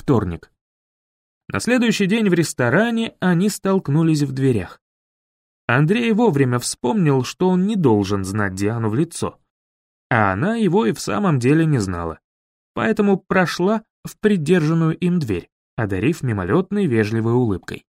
Вторник. На следующий день в ресторане они столкнулись в дверях. Андрей вовремя вспомнил, что он не должен знать Диану в лицо. А она его и в самом деле не знала. Поэтому прошла в придержанную им дверь, одарив мимолетной вежливой улыбкой.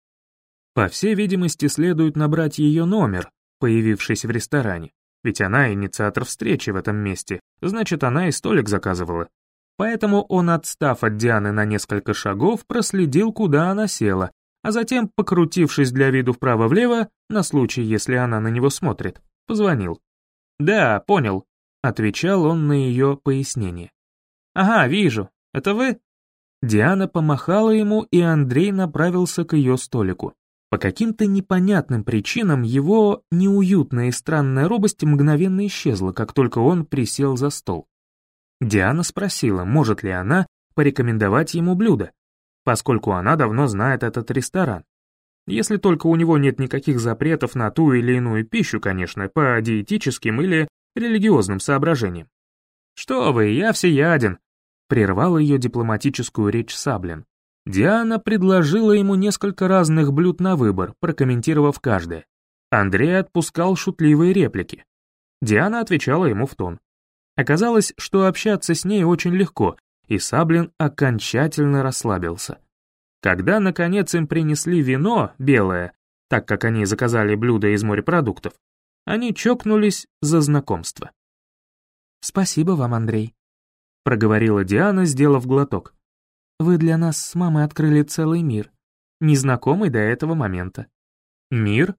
По всей видимости, следует набрать ее номер, появившись в ресторане, ведь она инициатор встречи в этом месте, значит, она и столик заказывала. Поэтому он, отстав от Дианы на несколько шагов, проследил, куда она села, а затем, покрутившись для виду вправо-влево, на случай, если она на него смотрит, позвонил. «Да, понял», — отвечал он на ее пояснение. «Ага, вижу. Это вы?» Диана помахала ему, и Андрей направился к ее столику. По каким-то непонятным причинам его неуютная и странная робость мгновенно исчезла, как только он присел за стол. Диана спросила, может ли она порекомендовать ему блюдо, поскольку она давно знает этот ресторан. Если только у него нет никаких запретов на ту или иную пищу, конечно, по диетическим или религиозным соображениям. «Что вы, я всеяден», — прервал ее дипломатическую речь Саблин. Диана предложила ему несколько разных блюд на выбор, прокомментировав каждое. Андрей отпускал шутливые реплики. Диана отвечала ему в тон. Оказалось, что общаться с ней очень легко, и Саблин окончательно расслабился. Когда, наконец, им принесли вино, белое, так как они заказали блюдо из морепродуктов, они чокнулись за знакомство. «Спасибо вам, Андрей», — проговорила Диана, сделав глоток. «Вы для нас с мамой открыли целый мир, незнакомый до этого момента». «Мир?»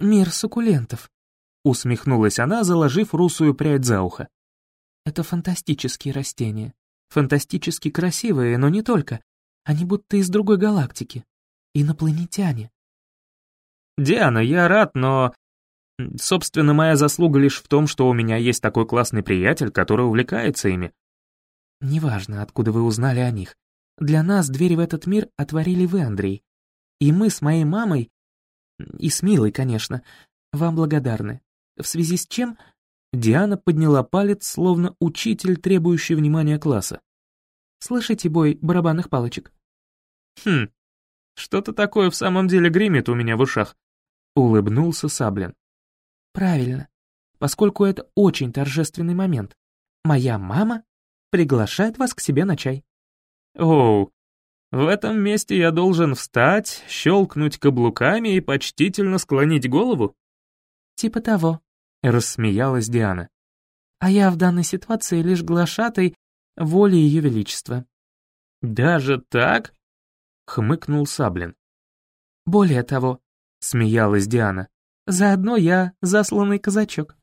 «Мир суккулентов», — усмехнулась она, заложив русую прядь за ухо. «Это фантастические растения. Фантастически красивые, но не только. Они будто из другой галактики. Инопланетяне». «Диана, я рад, но Собственно, моя заслуга лишь в том, что у меня есть такой классный приятель, который увлекается ими. Неважно, откуда вы узнали о них. Для нас двери в этот мир отворили вы, Андрей. И мы с моей мамой, и с Милой, конечно, вам благодарны. В связи с чем Диана подняла палец, словно учитель, требующий внимания класса. «Слышите бой барабанных палочек?» «Хм, что-то такое в самом деле гремит у меня в ушах», — улыбнулся Саблин. Правильно, поскольку это очень торжественный момент. Моя мама приглашает вас к себе на чай. Оу, в этом месте я должен встать, щелкнуть каблуками и почтительно склонить голову? Типа того, рассмеялась Диана. А я в данной ситуации лишь глашатай воли Ее Величества. Даже так? хмыкнул Саблин. Более того, смеялась Диана, Заодно я засланный казачок.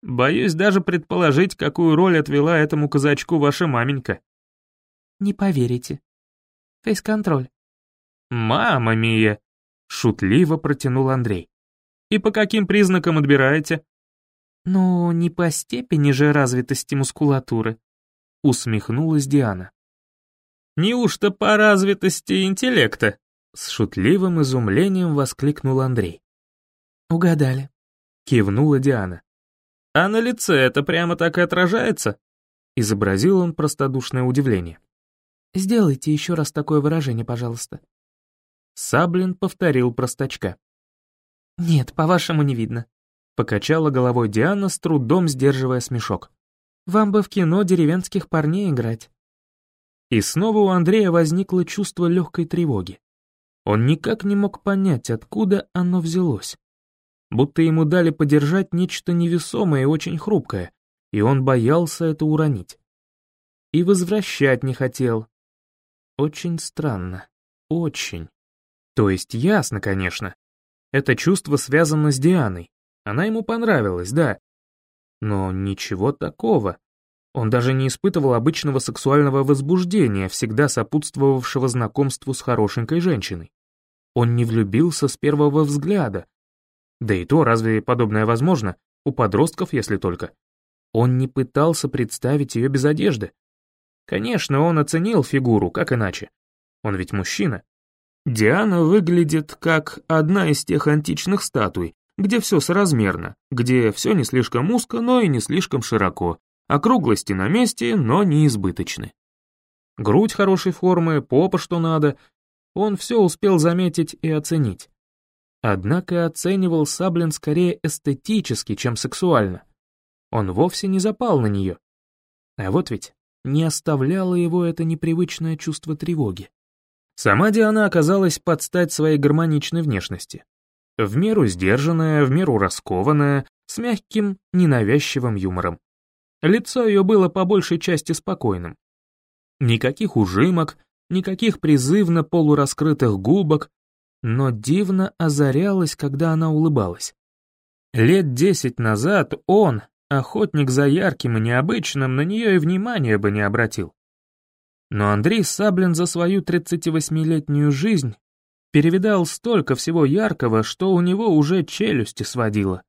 Боюсь даже предположить, какую роль отвела этому казачку ваша маменька. Не поверите. Фейс-контроль. Мама мия! Шутливо протянул Андрей. И по каким признакам отбираете? Ну, не по степени же развитости мускулатуры. Усмехнулась Диана. Неужто по развитости интеллекта? С шутливым изумлением воскликнул Андрей. «Угадали», — кивнула Диана. «А на лице это прямо так и отражается?» Изобразил он простодушное удивление. «Сделайте еще раз такое выражение, пожалуйста». Саблин повторил простачка. «Нет, по-вашему не видно», — покачала головой Диана, с трудом сдерживая смешок. «Вам бы в кино деревенских парней играть». И снова у Андрея возникло чувство легкой тревоги. Он никак не мог понять, откуда оно взялось будто ему дали подержать нечто невесомое и очень хрупкое, и он боялся это уронить. И возвращать не хотел. Очень странно. Очень. То есть ясно, конечно. Это чувство связано с Дианой. Она ему понравилась, да. Но ничего такого. Он даже не испытывал обычного сексуального возбуждения, всегда сопутствовавшего знакомству с хорошенькой женщиной. Он не влюбился с первого взгляда, да и то, разве подобное возможно? У подростков, если только. Он не пытался представить ее без одежды. Конечно, он оценил фигуру, как иначе. Он ведь мужчина. Диана выглядит как одна из тех античных статуй, где все соразмерно, где все не слишком узко, но и не слишком широко, округлости на месте, но не избыточны. Грудь хорошей формы, попа что надо. Он все успел заметить и оценить. Однако оценивал Саблин скорее эстетически, чем сексуально. Он вовсе не запал на нее. А вот ведь не оставляло его это непривычное чувство тревоги. Сама Диана оказалась под стать своей гармоничной внешности. В меру сдержанная, в меру раскованная, с мягким, ненавязчивым юмором. Лицо ее было по большей части спокойным. Никаких ужимок, никаких призывно полураскрытых губок, но дивно озарялось, когда она улыбалась. Лет десять назад он, охотник за ярким и необычным, на нее и внимания бы не обратил. Но Андрей Саблин за свою 38-летнюю жизнь перевидал столько всего яркого, что у него уже челюсти сводило.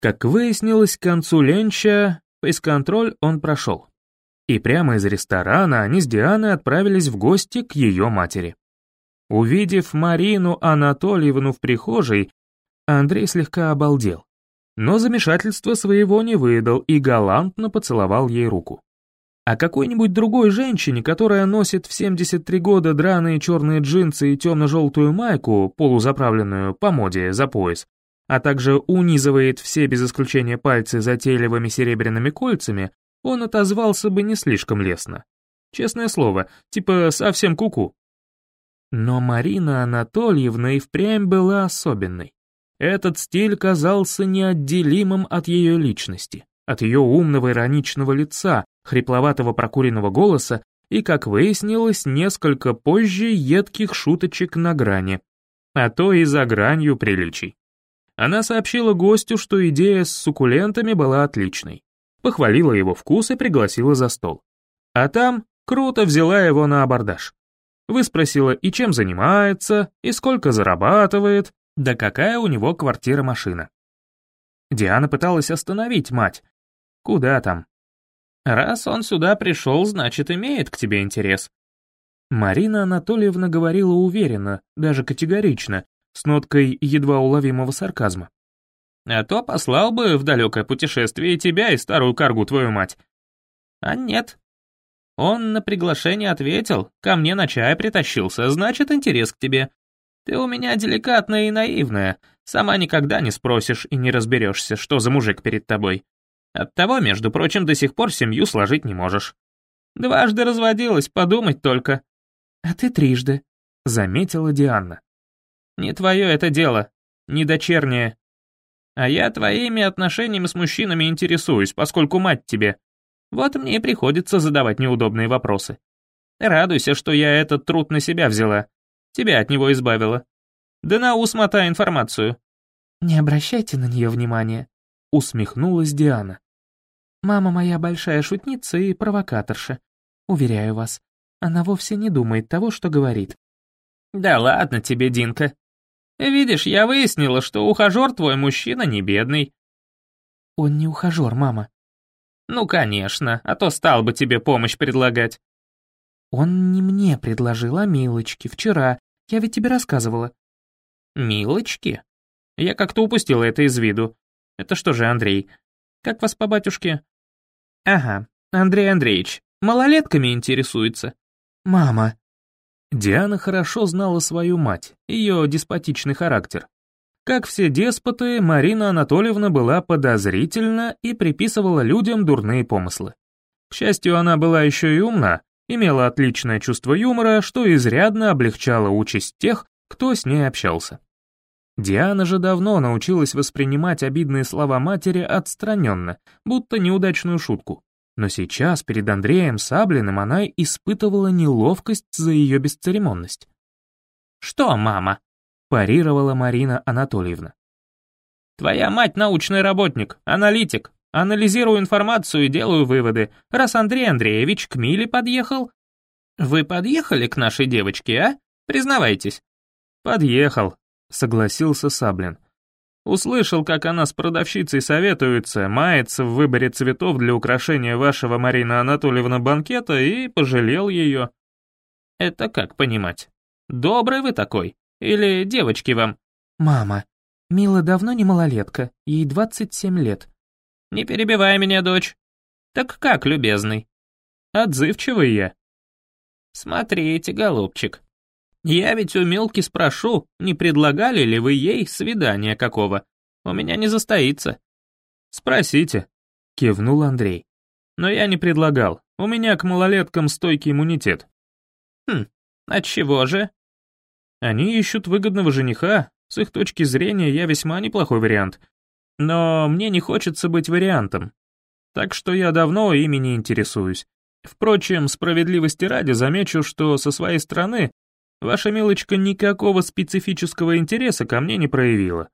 Как выяснилось, к концу ленча фейс-контроль он прошел. И прямо из ресторана они с Дианой отправились в гости к ее матери. Увидев Марину Анатольевну в прихожей, Андрей слегка обалдел. Но замешательство своего не выдал и галантно поцеловал ей руку. А какой-нибудь другой женщине, которая носит в 73 года драные черные джинсы и темно-желтую майку, полузаправленную по моде за пояс, а также унизывает все без исключения пальцы затейливыми серебряными кольцами, он отозвался бы не слишком лестно. Честное слово, типа совсем куку. -ку. Но Марина Анатольевна и впрямь была особенной. Этот стиль казался неотделимым от ее личности, от ее умного ироничного лица, хрипловатого прокуренного голоса и, как выяснилось, несколько позже едких шуточек на грани, а то и за гранью приличий. Она сообщила гостю, что идея с суккулентами была отличной, похвалила его вкус и пригласила за стол. А там круто взяла его на абордаж. Выспросила, и чем занимается, и сколько зарабатывает, да какая у него квартира-машина. Диана пыталась остановить мать. Куда там? Раз он сюда пришел, значит, имеет к тебе интерес. Марина Анатольевна говорила уверенно, даже категорично, с ноткой едва уловимого сарказма. А то послал бы в далекое путешествие тебя и старую каргу твою мать. А нет, он на приглашение ответил, ко мне на чай притащился, значит, интерес к тебе. Ты у меня деликатная и наивная, сама никогда не спросишь и не разберешься, что за мужик перед тобой. Оттого, между прочим, до сих пор семью сложить не можешь. Дважды разводилась, подумать только. А ты трижды, заметила Диана. Не твое это дело, не дочернее. А я твоими отношениями с мужчинами интересуюсь, поскольку мать тебе. Вот мне и приходится задавать неудобные вопросы. Радуйся, что я этот труд на себя взяла. Тебя от него избавила. Да на ус мотай информацию». «Не обращайте на нее внимания», — усмехнулась Диана. «Мама моя большая шутница и провокаторша. Уверяю вас, она вовсе не думает того, что говорит». «Да ладно тебе, Динка. Видишь, я выяснила, что ухажер твой мужчина не бедный». «Он не ухажер, мама», «Ну, конечно, а то стал бы тебе помощь предлагать». «Он не мне предложил, а Милочке, вчера. Я ведь тебе рассказывала». «Милочке? Я как-то упустила это из виду. Это что же, Андрей? Как вас по батюшке?» «Ага, Андрей Андреевич, малолетками интересуется». «Мама». Диана хорошо знала свою мать, ее деспотичный характер. Как все деспоты, Марина Анатольевна была подозрительна и приписывала людям дурные помыслы. К счастью, она была еще и умна, имела отличное чувство юмора, что изрядно облегчало участь тех, кто с ней общался. Диана же давно научилась воспринимать обидные слова матери отстраненно, будто неудачную шутку. Но сейчас перед Андреем Саблиным она испытывала неловкость за ее бесцеремонность. «Что, мама?» парировала Марина Анатольевна. «Твоя мать научный работник, аналитик. Анализирую информацию и делаю выводы. Раз Андрей Андреевич к Миле подъехал...» «Вы подъехали к нашей девочке, а? Признавайтесь». «Подъехал», — согласился Саблин. Услышал, как она с продавщицей советуется, мается в выборе цветов для украшения вашего Марина Анатольевна банкета и пожалел ее. Это как понимать? Добрый вы такой? Или девочки вам?» «Мама, Мила давно не малолетка, ей 27 лет». «Не перебивай меня, дочь. Так как, любезный?» «Отзывчивый я». Смотрите, голубчик. Я ведь у Милки спрошу, не предлагали ли вы ей свидания какого? У меня не застоится. Спросите, кивнул Андрей. Но я не предлагал. У меня к малолеткам стойкий иммунитет. Хм, отчего же? Они ищут выгодного жениха. С их точки зрения я весьма неплохой вариант. Но мне не хочется быть вариантом. Так что я давно ими не интересуюсь. Впрочем, справедливости ради замечу, что со своей стороны ваша милочка никакого специфического интереса ко мне не проявила.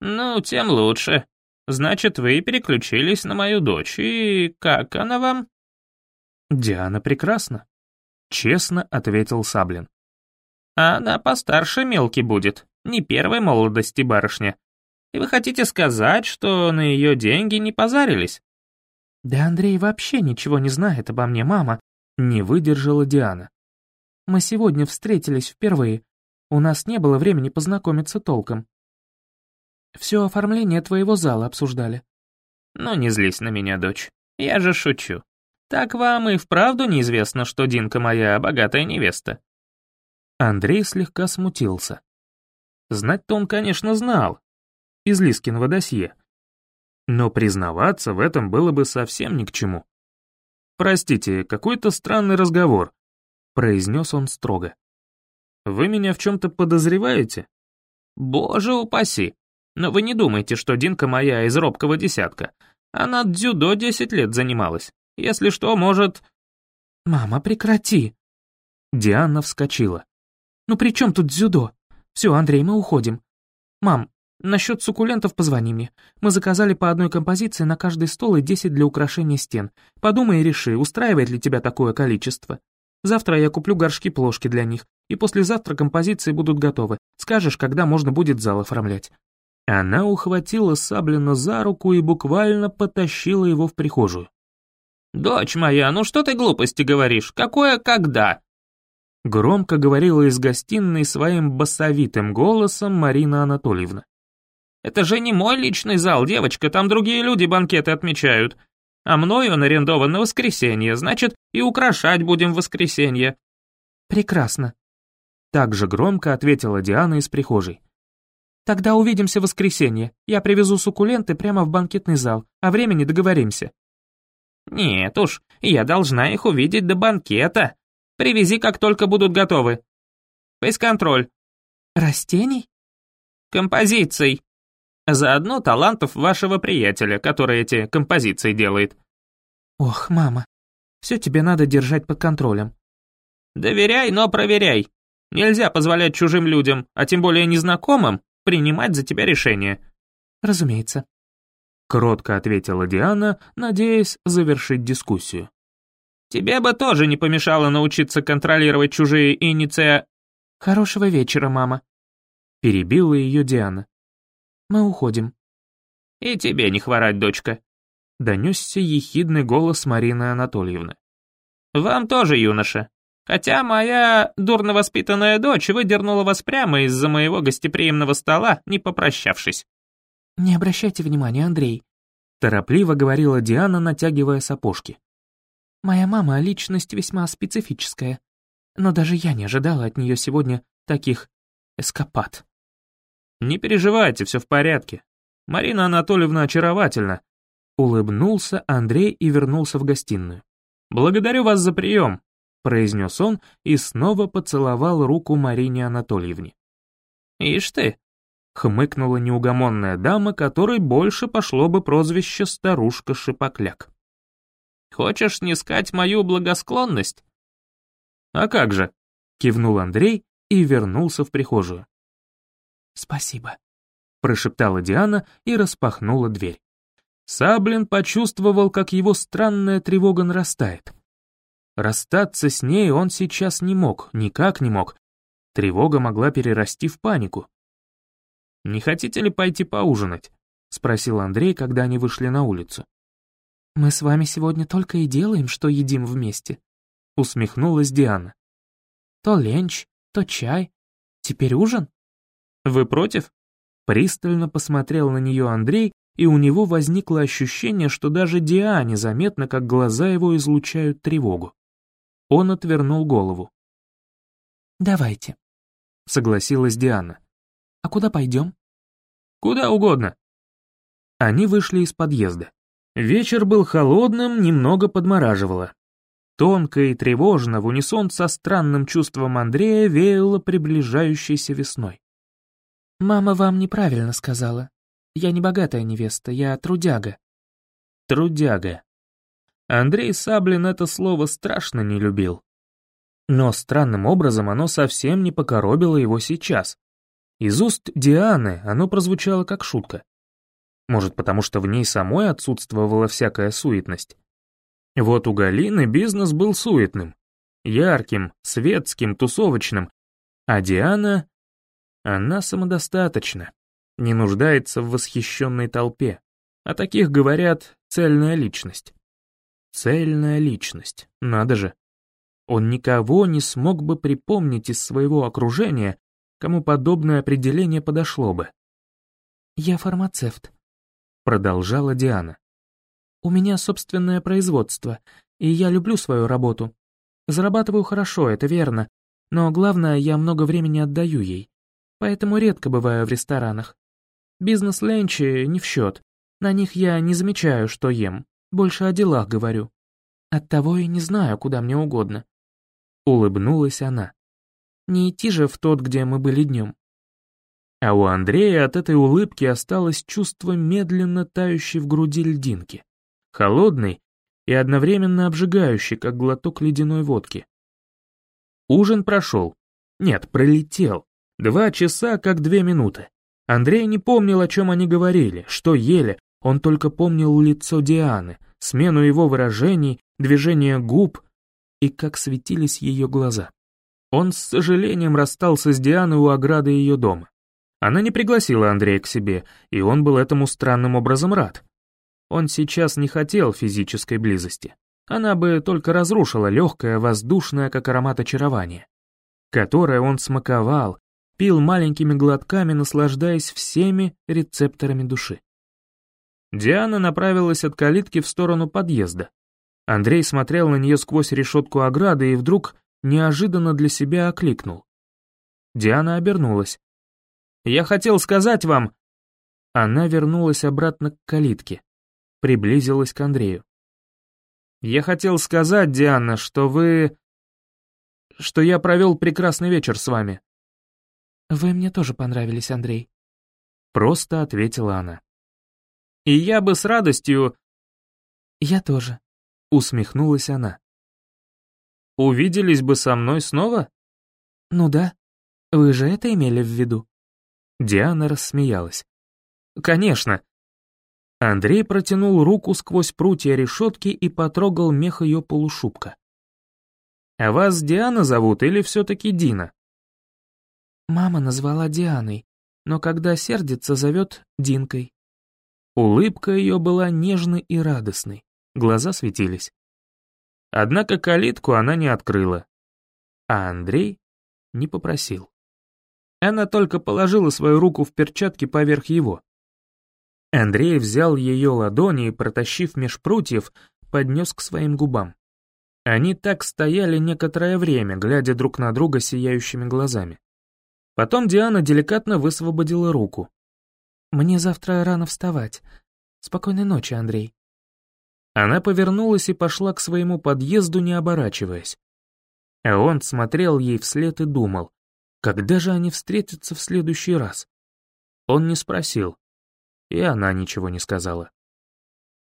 Ну, тем лучше. Значит, вы переключились на мою дочь, и как она вам? Диана прекрасна, честно ответил Саблин. А она постарше мелки будет, не первой молодости барышня. И вы хотите сказать, что на ее деньги не позарились? Да Андрей вообще ничего не знает обо мне, мама, не выдержала Диана. Мы сегодня встретились впервые. У нас не было времени познакомиться толком. Все оформление твоего зала обсуждали. Ну, не злись на меня, дочь. Я же шучу. Так вам и вправду неизвестно, что Динка моя богатая невеста. Андрей слегка смутился. Знать-то он, конечно, знал. Из Лискиного досье. Но признаваться в этом было бы совсем ни к чему. «Простите, какой-то странный разговор», — произнес он строго. «Вы меня в чем-то подозреваете?» «Боже упаси! Но вы не думайте, что Динка моя из робкого десятка. Она дзюдо десять лет занималась. Если что, может...» «Мама, прекрати!» Диана вскочила. «Ну при чем тут дзюдо? Все, Андрей, мы уходим. Мам, насчет суккулентов позвони мне. Мы заказали по одной композиции на каждый стол и десять для украшения стен. Подумай и реши, устраивает ли тебя такое количество. Завтра я куплю горшки-плошки для них, и послезавтра композиции будут готовы. Скажешь, когда можно будет зал оформлять». Она ухватила Саблина за руку и буквально потащила его в прихожую. «Дочь моя, ну что ты глупости говоришь? Какое когда?» Громко говорила из гостиной своим басовитым голосом Марина Анатольевна. «Это же не мой личный зал, девочка, там другие люди банкеты отмечают. А мною он арендован на воскресенье, значит, и украшать будем в воскресенье». «Прекрасно», — так же громко ответила Диана из прихожей. «Тогда увидимся в воскресенье. Я привезу суккуленты прямо в банкетный зал, а времени договоримся». «Нет уж, я должна их увидеть до банкета», Привези, как только будут готовы. Фейс-контроль. Растений? Композиций. Заодно талантов вашего приятеля, который эти композиции делает. Ох, мама, все тебе надо держать под контролем. Доверяй, но проверяй. Нельзя позволять чужим людям, а тем более незнакомым, принимать за тебя решение. Разумеется. Кротко ответила Диана, надеясь завершить дискуссию. Тебе бы тоже не помешало научиться контролировать чужие иниция...» «Хорошего вечера, мама», — перебила ее Диана. «Мы уходим». «И тебе не хворать, дочка», — донесся ехидный голос Марины Анатольевны. «Вам тоже, юноша. Хотя моя дурно воспитанная дочь выдернула вас прямо из-за моего гостеприимного стола, не попрощавшись». «Не обращайте внимания, Андрей», — торопливо говорила Диана, натягивая сапожки. Моя мама — личность весьма специфическая, но даже я не ожидала от нее сегодня таких эскапад. «Не переживайте, все в порядке. Марина Анатольевна очаровательна», — улыбнулся Андрей и вернулся в гостиную. «Благодарю вас за прием», — произнес он и снова поцеловал руку Марине Анатольевне. «Ишь ты», — хмыкнула неугомонная дама, которой больше пошло бы прозвище «старушка-шипокляк». Хочешь снискать мою благосклонность?» «А как же?» — кивнул Андрей и вернулся в прихожую. «Спасибо», — прошептала Диана и распахнула дверь. Саблин почувствовал, как его странная тревога нарастает. Расстаться с ней он сейчас не мог, никак не мог. Тревога могла перерасти в панику. «Не хотите ли пойти поужинать?» — спросил Андрей, когда они вышли на улицу. «Мы с вами сегодня только и делаем, что едим вместе», — усмехнулась Диана. «То ленч, то чай. Теперь ужин?» «Вы против?» Пристально посмотрел на нее Андрей, и у него возникло ощущение, что даже Диане заметно, как глаза его излучают тревогу. Он отвернул голову. «Давайте», — согласилась Диана. «А куда пойдем?» «Куда угодно». Они вышли из подъезда. Вечер был холодным, немного подмораживало. Тонко и тревожно, в унисон со странным чувством Андрея веяло приближающейся весной. «Мама вам неправильно сказала. Я не богатая невеста, я трудяга». Трудяга. Андрей Саблин это слово страшно не любил. Но странным образом оно совсем не покоробило его сейчас. Из уст Дианы оно прозвучало как шутка. Может, потому что в ней самой отсутствовала всякая суетность. Вот у Галины бизнес был суетным, ярким, светским, тусовочным, а Диана... Она самодостаточна, не нуждается в восхищенной толпе. О таких говорят «цельная личность». Цельная личность, надо же. Он никого не смог бы припомнить из своего окружения, кому подобное определение подошло бы. «Я фармацевт», — продолжала Диана. У меня собственное производство, и я люблю свою работу. Зарабатываю хорошо, это верно, но главное, я много времени отдаю ей. Поэтому редко бываю в ресторанах. Бизнес-ленчи не в счет. На них я не замечаю, что ем. Больше о делах говорю. Оттого и не знаю, куда мне угодно. Улыбнулась она. Не идти же в тот, где мы были днем. А у Андрея от этой улыбки осталось чувство медленно тающей в груди льдинки холодный и одновременно обжигающий, как глоток ледяной водки. Ужин прошел. Нет, пролетел. Два часа, как две минуты. Андрей не помнил, о чем они говорили, что ели, он только помнил лицо Дианы, смену его выражений, движение губ и как светились ее глаза. Он с сожалением расстался с Дианой у ограды ее дома. Она не пригласила Андрея к себе, и он был этому странным образом рад. Он сейчас не хотел физической близости. Она бы только разрушила легкое, воздушное, как аромат очарования, которое он смаковал, пил маленькими глотками, наслаждаясь всеми рецепторами души. Диана направилась от калитки в сторону подъезда. Андрей смотрел на нее сквозь решетку ограды и вдруг неожиданно для себя окликнул. Диана обернулась. «Я хотел сказать вам...» Она вернулась обратно к калитке приблизилась к Андрею. «Я хотел сказать, Диана, что вы... что я провел прекрасный вечер с вами». «Вы мне тоже понравились, Андрей», — просто ответила она. «И я бы с радостью...» «Я тоже», — усмехнулась она. «Увиделись бы со мной снова?» «Ну да. Вы же это имели в виду?» Диана рассмеялась. «Конечно. Андрей протянул руку сквозь прутья решетки и потрогал мех ее полушубка. «А вас Диана зовут или все-таки Дина?» Мама назвала Дианой, но когда сердится, зовет Динкой. Улыбка ее была нежной и радостной, глаза светились. Однако калитку она не открыла, а Андрей не попросил. Она только положила свою руку в перчатки поверх его. Андрей взял ее ладони и, протащив меж прутьев, поднес к своим губам. Они так стояли некоторое время, глядя друг на друга сияющими глазами. Потом Диана деликатно высвободила руку. «Мне завтра рано вставать. Спокойной ночи, Андрей». Она повернулась и пошла к своему подъезду, не оборачиваясь. А он смотрел ей вслед и думал, когда же они встретятся в следующий раз. Он не спросил, и она ничего не сказала.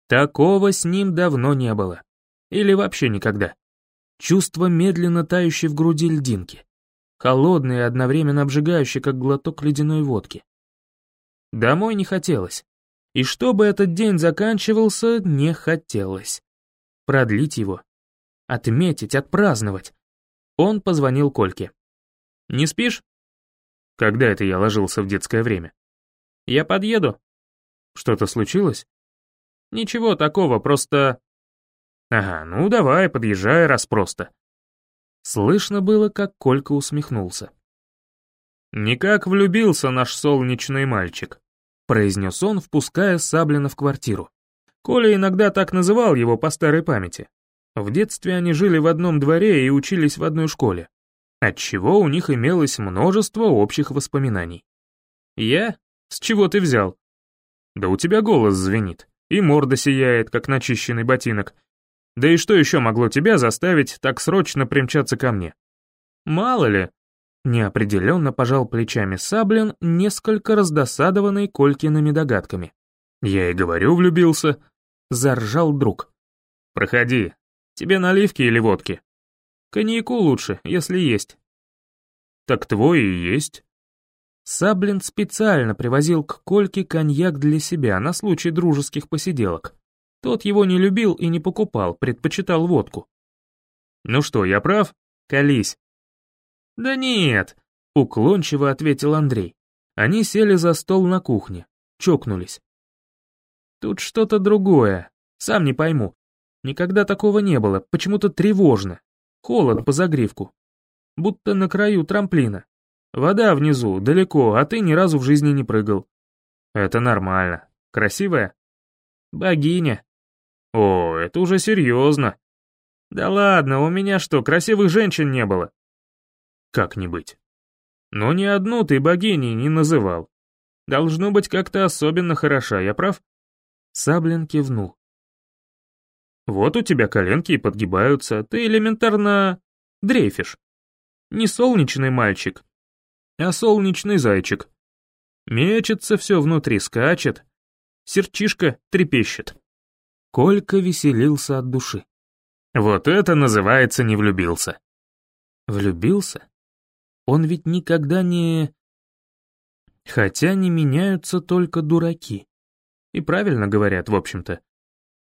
Такого с ним давно не было. Или вообще никогда. Чувство медленно тающей в груди льдинки. Холодное и одновременно обжигающее, как глоток ледяной водки. Домой не хотелось. И чтобы этот день заканчивался, не хотелось. Продлить его. Отметить, отпраздновать. Он позвонил Кольке. «Не спишь?» Когда это я ложился в детское время? «Я подъеду», что-то случилось? Ничего такого, просто... Ага, ну давай, подъезжай, раз просто. Слышно было, как Колька усмехнулся. «Никак влюбился наш солнечный мальчик», — произнес он, впуская Саблина в квартиру. Коля иногда так называл его по старой памяти. В детстве они жили в одном дворе и учились в одной школе, отчего у них имелось множество общих воспоминаний. «Я? С чего ты взял?» «Да у тебя голос звенит, и морда сияет, как начищенный ботинок. Да и что еще могло тебя заставить так срочно примчаться ко мне?» «Мало ли», — неопределенно пожал плечами Саблин, несколько раздосадованный Колькиными догадками. «Я и говорю, влюбился», — заржал друг. «Проходи. Тебе наливки или водки?» «Коньяку лучше, если есть». «Так твой и есть». Саблин специально привозил к Кольке коньяк для себя на случай дружеских посиделок. Тот его не любил и не покупал, предпочитал водку. «Ну что, я прав? Колись». «Да нет», — уклончиво ответил Андрей. Они сели за стол на кухне, чокнулись. «Тут что-то другое, сам не пойму. Никогда такого не было, почему-то тревожно. Холод по загривку. Будто на краю трамплина. Вода внизу, далеко, а ты ни разу в жизни не прыгал. Это нормально. Красивая? Богиня. О, это уже серьезно. Да ладно, у меня что, красивых женщин не было? Как не быть? Но ни одну ты богиней не называл. Должно быть как-то особенно хороша, я прав? Саблин кивнул. Вот у тебя коленки и подгибаются, ты элементарно дрейфишь. Не солнечный мальчик, а солнечный зайчик. Мечется все внутри, скачет. Серчишка трепещет. Колька веселился от души. Вот это называется не влюбился. Влюбился? Он ведь никогда не... Хотя не меняются только дураки. И правильно говорят, в общем-то.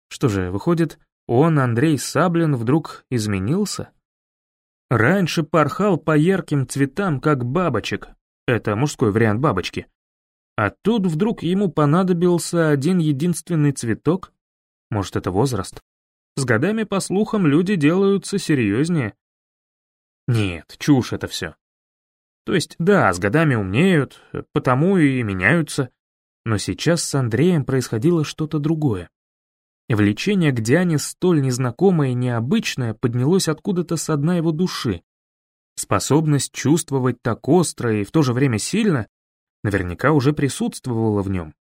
Что же, выходит, он, Андрей Саблин, вдруг изменился? Раньше порхал по ярким цветам, как бабочек. Это мужской вариант бабочки. А тут вдруг ему понадобился один единственный цветок? Может, это возраст? С годами, по слухам, люди делаются серьезнее. Нет, чушь это все. То есть, да, с годами умнеют, потому и меняются. Но сейчас с Андреем происходило что-то другое. Влечение к Диане столь незнакомое и необычное поднялось откуда-то со дна его души. Способность чувствовать так остро и в то же время сильно наверняка уже присутствовала в нем.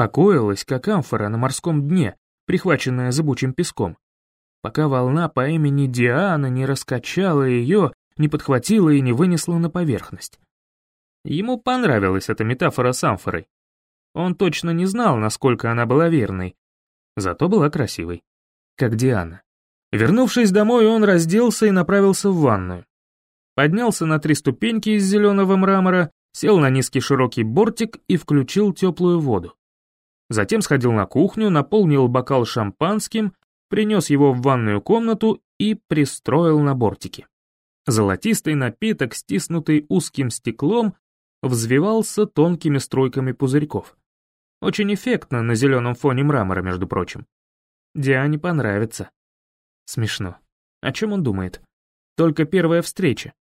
Покоилась, как амфора на морском дне, прихваченная зыбучим песком, пока волна по имени Диана не раскачала ее, не подхватила и не вынесла на поверхность. Ему понравилась эта метафора с амфорой. Он точно не знал, насколько она была верной, зато была красивой, как Диана. Вернувшись домой, он разделся и направился в ванную. Поднялся на три ступеньки из зеленого мрамора, сел на низкий широкий бортик и включил теплую воду. Затем сходил на кухню, наполнил бокал шампанским, принес его в ванную комнату и пристроил на бортике. Золотистый напиток, стиснутый узким стеклом, взвивался тонкими струйками пузырьков. Очень эффектно на зеленом фоне мрамора, между прочим. Диане понравится. Смешно. О чем он думает? Только первая встреча.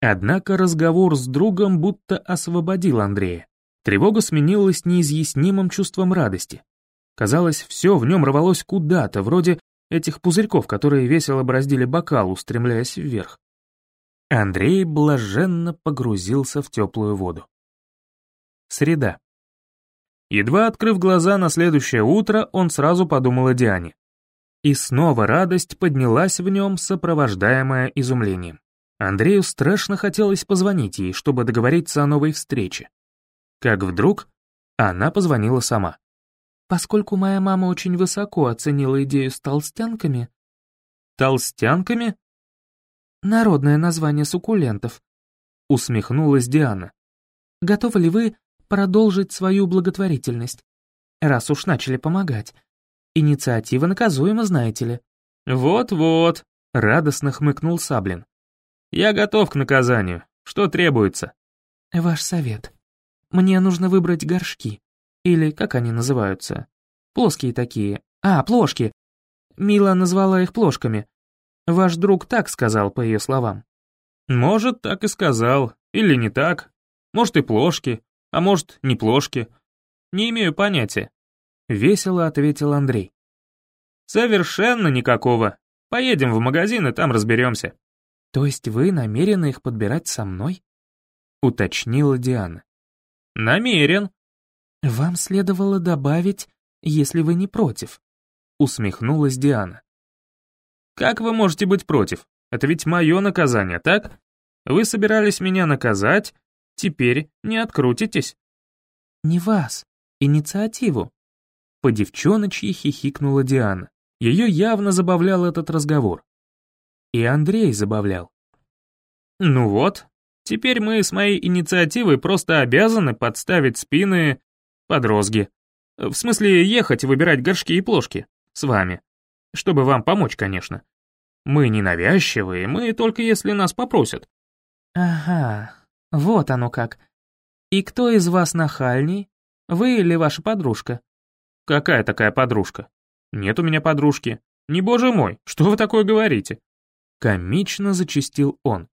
Однако разговор с другом будто освободил Андрея. Тревога сменилась неизъяснимым чувством радости. Казалось, все в нем рвалось куда-то, вроде этих пузырьков, которые весело бороздили бокал, устремляясь вверх. Андрей блаженно погрузился в теплую воду. Среда. Едва открыв глаза на следующее утро, он сразу подумал о Диане. И снова радость поднялась в нем, сопровождаемая изумлением. Андрею страшно хотелось позвонить ей, чтобы договориться о новой встрече. Как вдруг она позвонила сама. «Поскольку моя мама очень высоко оценила идею с толстянками...» «Толстянками?» «Народное название суккулентов», — усмехнулась Диана. «Готовы ли вы продолжить свою благотворительность. Раз уж начали помогать. Инициатива наказуема, знаете ли». «Вот-вот», — радостно хмыкнул Саблин. «Я готов к наказанию. Что требуется?» «Ваш совет. Мне нужно выбрать горшки. Или как они называются? Плоские такие. А, плошки. Мила назвала их плошками. Ваш друг так сказал, по ее словам». «Может, так и сказал. Или не так. Может, и плошки. А может, не плошки? Не имею понятия. Весело ответил Андрей. Совершенно никакого. Поедем в магазин и там разберемся. То есть вы намерены их подбирать со мной? Уточнила Диана. Намерен. Вам следовало добавить, если вы не против. Усмехнулась Диана. Как вы можете быть против? Это ведь мое наказание, так? Вы собирались меня наказать, теперь не открутитесь. Не вас, инициативу. По девчоночьи хихикнула Диана. Ее явно забавлял этот разговор. И Андрей забавлял. Ну вот, теперь мы с моей инициативой просто обязаны подставить спины под розги. В смысле, ехать и выбирать горшки и плошки. С вами. Чтобы вам помочь, конечно. Мы не навязчивые, мы только если нас попросят. Ага, вот оно как. И кто из вас нахальней? Вы или ваша подружка? Какая такая подружка? Нет у меня подружки. Не боже мой, что вы такое говорите? Комично зачистил он.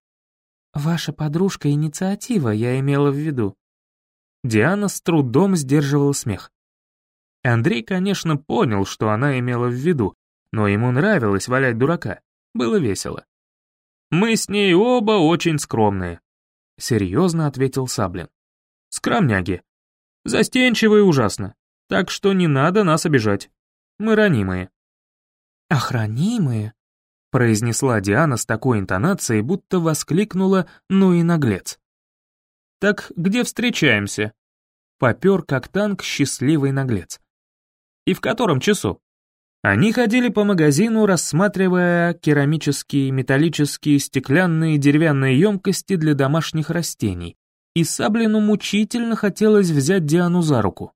Ваша подружка инициатива, я имела в виду. Диана с трудом сдерживала смех. Андрей, конечно, понял, что она имела в виду, но ему нравилось валять дурака. Было весело. «Мы с ней оба очень скромные», — серьезно ответил Саблин. «Скромняги. Застенчивые ужасно. Так что не надо нас обижать. Мы ранимые». «Охранимые?» — произнесла Диана с такой интонацией, будто воскликнула «ну и наглец». «Так где встречаемся?» Попер, как танк, счастливый наглец. «И в котором часу?» Они ходили по магазину, рассматривая керамические, металлические, стеклянные, деревянные емкости для домашних растений, и Саблину мучительно хотелось взять Диану за руку.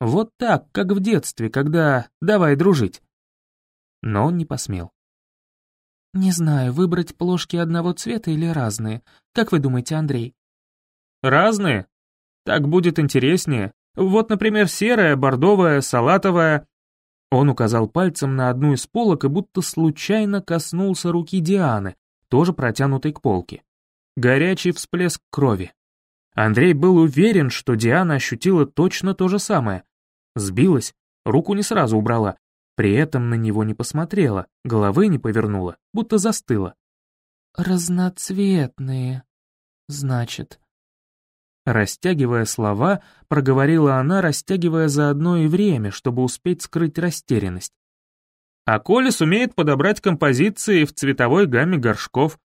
Вот так, как в детстве, когда «давай дружить». Но он не посмел. «Не знаю, выбрать плошки одного цвета или разные. Как вы думаете, Андрей?» «Разные? Так будет интереснее. Вот, например, серая, бордовая, салатовая, он указал пальцем на одну из полок и будто случайно коснулся руки Дианы, тоже протянутой к полке. Горячий всплеск крови. Андрей был уверен, что Диана ощутила точно то же самое. Сбилась, руку не сразу убрала, при этом на него не посмотрела, головы не повернула, будто застыла. «Разноцветные, значит», Растягивая слова, проговорила она, растягивая заодно и время, чтобы успеть скрыть растерянность. А Коля сумеет подобрать композиции в цветовой гамме горшков.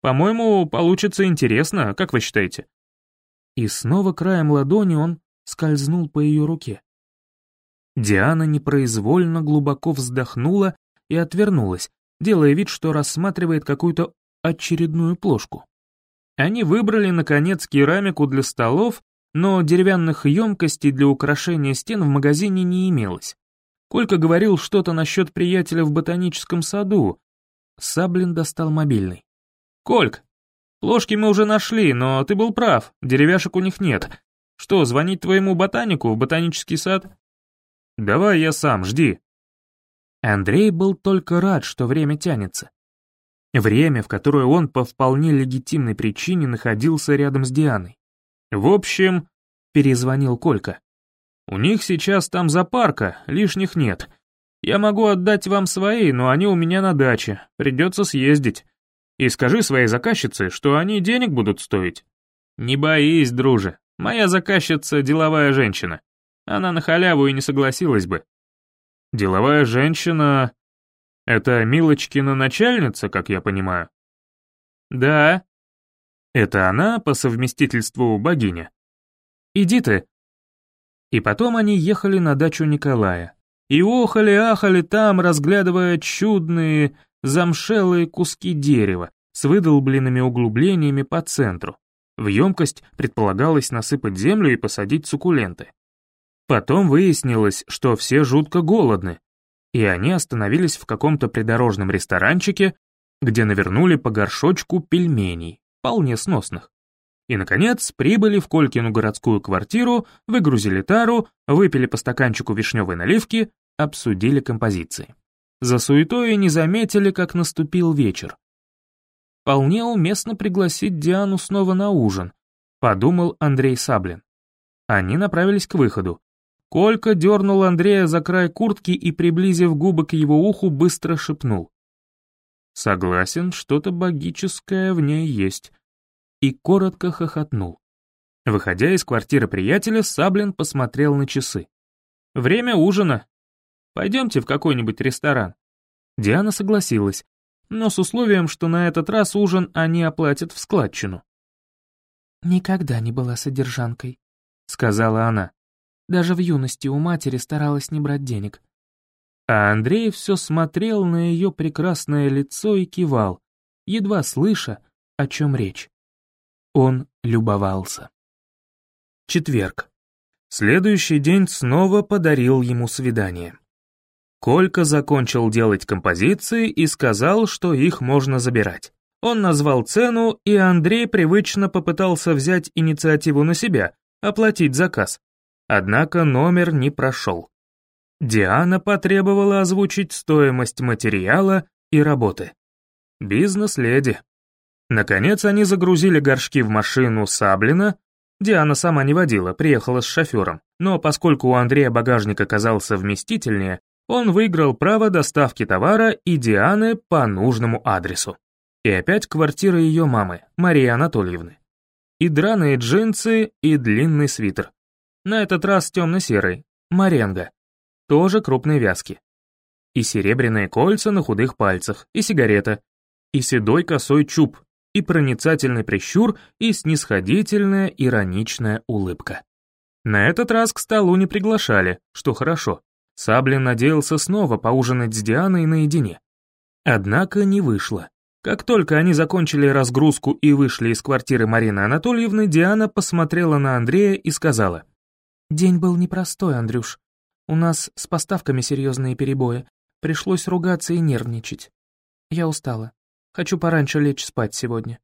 По-моему, получится интересно, как вы считаете? И снова краем ладони он скользнул по ее руке. Диана непроизвольно глубоко вздохнула и отвернулась, делая вид, что рассматривает какую-то очередную плошку. Они выбрали, наконец, керамику для столов, но деревянных емкостей для украшения стен в магазине не имелось. Колька говорил что-то насчет приятеля в ботаническом саду. Саблин достал мобильный. «Кольк, ложки мы уже нашли, но ты был прав, деревяшек у них нет. Что, звонить твоему ботанику в ботанический сад?» «Давай я сам, жди». Андрей был только рад, что время тянется. Время, в которое он по вполне легитимной причине находился рядом с Дианой. «В общем», — перезвонил Колька, — «у них сейчас там запарка, лишних нет. Я могу отдать вам свои, но они у меня на даче, придется съездить. И скажи своей заказчице, что они денег будут стоить». «Не боись, друже, моя заказчица — деловая женщина. Она на халяву и не согласилась бы». «Деловая женщина...» Это Милочкина начальница, как я понимаю? Да. Это она по совместительству богиня. Иди ты. И потом они ехали на дачу Николая. И охали-ахали там, разглядывая чудные, замшелые куски дерева с выдолбленными углублениями по центру. В емкость предполагалось насыпать землю и посадить суккуленты. Потом выяснилось, что все жутко голодны, и они остановились в каком-то придорожном ресторанчике, где навернули по горшочку пельменей, вполне сносных. И, наконец, прибыли в Колькину городскую квартиру, выгрузили тару, выпили по стаканчику вишневой наливки, обсудили композиции. За суетой не заметили, как наступил вечер. Вполне уместно пригласить Диану снова на ужин, подумал Андрей Саблин. Они направились к выходу. Колька дернул Андрея за край куртки и, приблизив губы к его уху, быстро шепнул. «Согласен, что-то богическое в ней есть». И коротко хохотнул. Выходя из квартиры приятеля, Саблин посмотрел на часы. «Время ужина. Пойдемте в какой-нибудь ресторан». Диана согласилась, но с условием, что на этот раз ужин они оплатят в складчину. «Никогда не была содержанкой», — сказала она. Даже в юности у матери старалась не брать денег. А Андрей все смотрел на ее прекрасное лицо и кивал, едва слыша, о чем речь. Он любовался. Четверг. Следующий день снова подарил ему свидание. Колька закончил делать композиции и сказал, что их можно забирать. Он назвал цену, и Андрей привычно попытался взять инициативу на себя, оплатить заказ. Однако номер не прошел. Диана потребовала озвучить стоимость материала и работы. Бизнес-леди. Наконец они загрузили горшки в машину Саблина. Диана сама не водила, приехала с шофером. Но поскольку у Андрея багажник оказался вместительнее, он выиграл право доставки товара и Дианы по нужному адресу. И опять квартира ее мамы, Марии Анатольевны. И драные джинсы, и длинный свитер. На этот раз темно-серый, маренго, тоже крупной вязки. И серебряные кольца на худых пальцах, и сигарета, и седой косой чуб, и проницательный прищур, и снисходительная ироничная улыбка. На этот раз к столу не приглашали, что хорошо. Саблин надеялся снова поужинать с Дианой наедине. Однако не вышло. Как только они закончили разгрузку и вышли из квартиры Марины Анатольевны, Диана посмотрела на Андрея и сказала — День был непростой, Андрюш. У нас с поставками серьезные перебои. Пришлось ругаться и нервничать. Я устала. Хочу пораньше лечь спать сегодня.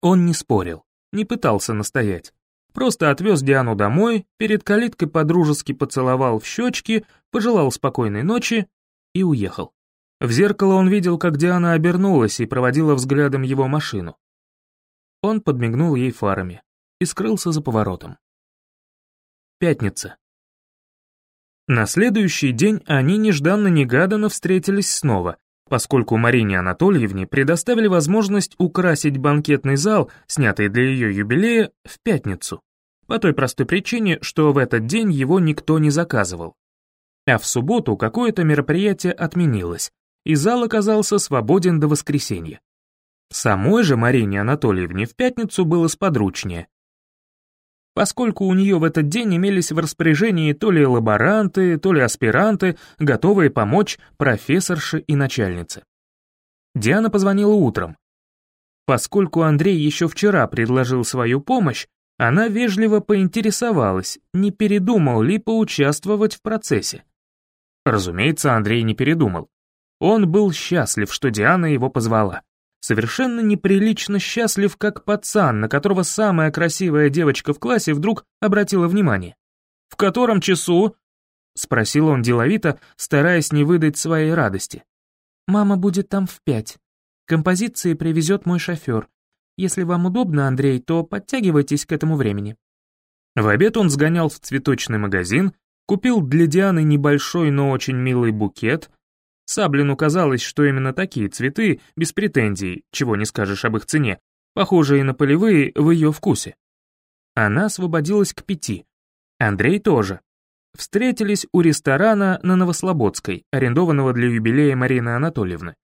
Он не спорил, не пытался настоять. Просто отвез Диану домой, перед калиткой подружески поцеловал в щечки, пожелал спокойной ночи и уехал. В зеркало он видел, как Диана обернулась и проводила взглядом его машину. Он подмигнул ей фарами и скрылся за поворотом. Пятница. На следующий день они нежданно-негаданно встретились снова, поскольку Марине Анатольевне предоставили возможность украсить банкетный зал, снятый для ее юбилея, в пятницу. По той простой причине, что в этот день его никто не заказывал. А в субботу какое-то мероприятие отменилось, и зал оказался свободен до воскресенья. Самой же Марине Анатольевне в пятницу было сподручнее, поскольку у нее в этот день имелись в распоряжении то ли лаборанты, то ли аспиранты, готовые помочь профессорше и начальнице. Диана позвонила утром. Поскольку Андрей еще вчера предложил свою помощь, она вежливо поинтересовалась, не передумал ли поучаствовать в процессе. Разумеется, Андрей не передумал. Он был счастлив, что Диана его позвала совершенно неприлично счастлив, как пацан, на которого самая красивая девочка в классе вдруг обратила внимание. «В котором часу?» — спросил он деловито, стараясь не выдать своей радости. «Мама будет там в пять. Композиции привезет мой шофер. Если вам удобно, Андрей, то подтягивайтесь к этому времени». В обед он сгонял в цветочный магазин, купил для Дианы небольшой, но очень милый букет, Саблину казалось, что именно такие цветы, без претензий, чего не скажешь об их цене, похожие на полевые в ее вкусе. Она освободилась к пяти. Андрей тоже. Встретились у ресторана на Новослободской, арендованного для юбилея Марины Анатольевны.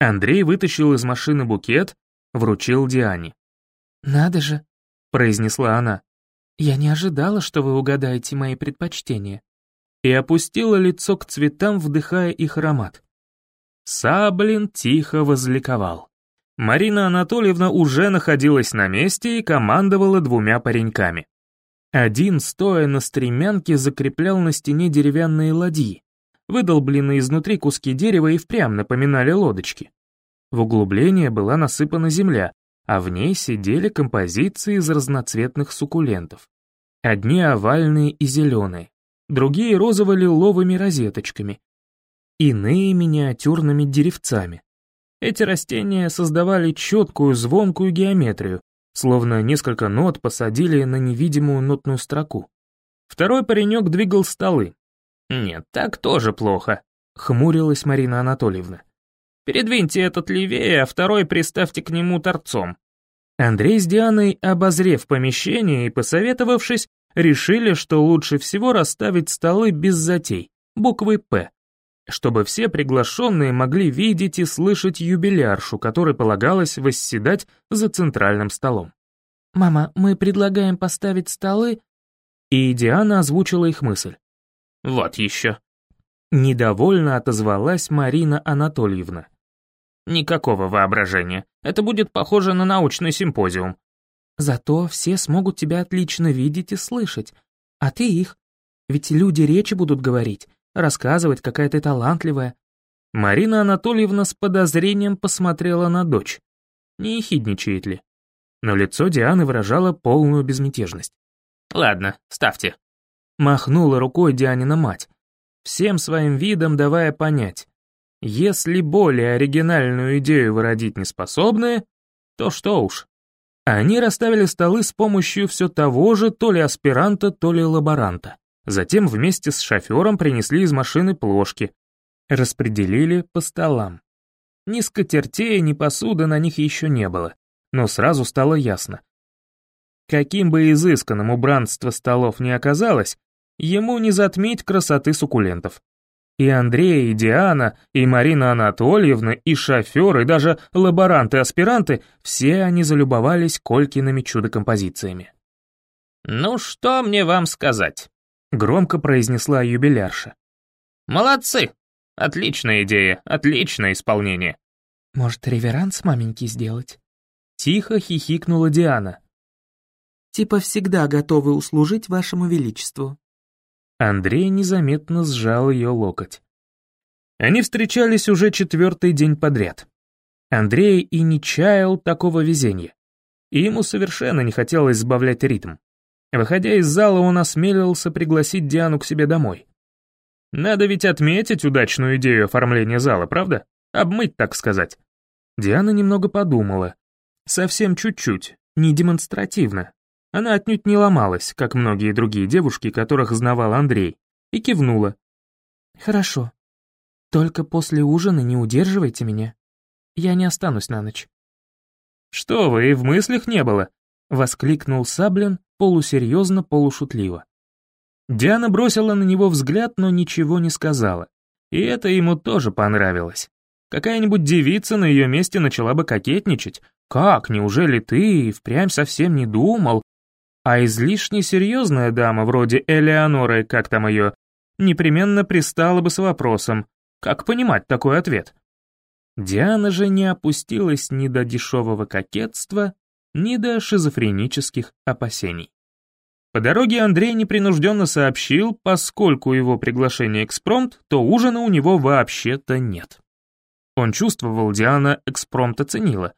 Андрей вытащил из машины букет, вручил Диане. «Надо же», — произнесла она. «Я не ожидала, что вы угадаете мои предпочтения» и опустила лицо к цветам, вдыхая их аромат. Саблин тихо возликовал. Марина Анатольевна уже находилась на месте и командовала двумя пареньками. Один, стоя на стремянке, закреплял на стене деревянные ладьи. Выдолбленные изнутри куски дерева и впрямь напоминали лодочки. В углубление была насыпана земля, а в ней сидели композиции из разноцветных суккулентов. Одни овальные и зеленые, другие розово-лиловыми розеточками, иные миниатюрными деревцами. Эти растения создавали четкую звонкую геометрию, словно несколько нот посадили на невидимую нотную строку. Второй паренек двигал столы. «Нет, так тоже плохо», — хмурилась Марина Анатольевна. «Передвиньте этот левее, а второй приставьте к нему торцом». Андрей с Дианой, обозрев помещение и посоветовавшись, решили, что лучше всего расставить столы без затей, буквой «П», чтобы все приглашенные могли видеть и слышать юбиляршу, которой полагалось восседать за центральным столом. «Мама, мы предлагаем поставить столы...» И Диана озвучила их мысль. «Вот еще». Недовольно отозвалась Марина Анатольевна. «Никакого воображения. Это будет похоже на научный симпозиум». «Зато все смогут тебя отлично видеть и слышать, а ты их. Ведь люди речи будут говорить, рассказывать, какая ты талантливая». Марина Анатольевна с подозрением посмотрела на дочь. Не ехидничает ли? Но лицо Дианы выражало полную безмятежность. «Ладно, ставьте». Махнула рукой Дианина мать, всем своим видом давая понять, если более оригинальную идею выродить не способны, то что уж. Они расставили столы с помощью все того же то ли аспиранта, то ли лаборанта. Затем вместе с шофером принесли из машины плошки, распределили по столам. Ни скатертей, ни посуды на них еще не было, но сразу стало ясно. Каким бы изысканным убранство столов ни оказалось, ему не затмить красоты суккулентов. И Андрей, и Диана, и Марина Анатольевна, и шофер, и даже лаборанты-аспиранты, все они залюбовались Колькиными чудо-композициями. «Ну что мне вам сказать?» Громко произнесла юбилярша. «Молодцы! Отличная идея, отличное исполнение!» «Может, реверанс маменьки сделать?» Тихо хихикнула Диана. «Типа всегда готовы услужить вашему величеству». Андрей незаметно сжал ее локоть. Они встречались уже четвертый день подряд. Андрей и не чаял такого везения. И ему совершенно не хотелось сбавлять ритм. Выходя из зала, он осмелился пригласить Диану к себе домой. Надо ведь отметить удачную идею оформления зала, правда? Обмыть, так сказать. Диана немного подумала. Совсем чуть-чуть, не демонстративно. Она отнюдь не ломалась, как многие другие девушки, которых знавал Андрей, и кивнула. «Хорошо. Только после ужина не удерживайте меня. Я не останусь на ночь». «Что вы, и в мыслях не было?» — воскликнул Саблин полусерьезно, полушутливо. Диана бросила на него взгляд, но ничего не сказала. И это ему тоже понравилось. Какая-нибудь девица на ее месте начала бы кокетничать. «Как, неужели ты впрямь совсем не думал?» А излишне серьезная дама, вроде Элеоноры, как там ее, непременно пристала бы с вопросом, как понимать такой ответ? Диана же не опустилась ни до дешевого кокетства, ни до шизофренических опасений. По дороге Андрей непринужденно сообщил, поскольку его приглашение экспромт, то ужина у него вообще-то нет. Он чувствовал, Диана экспромт оценила.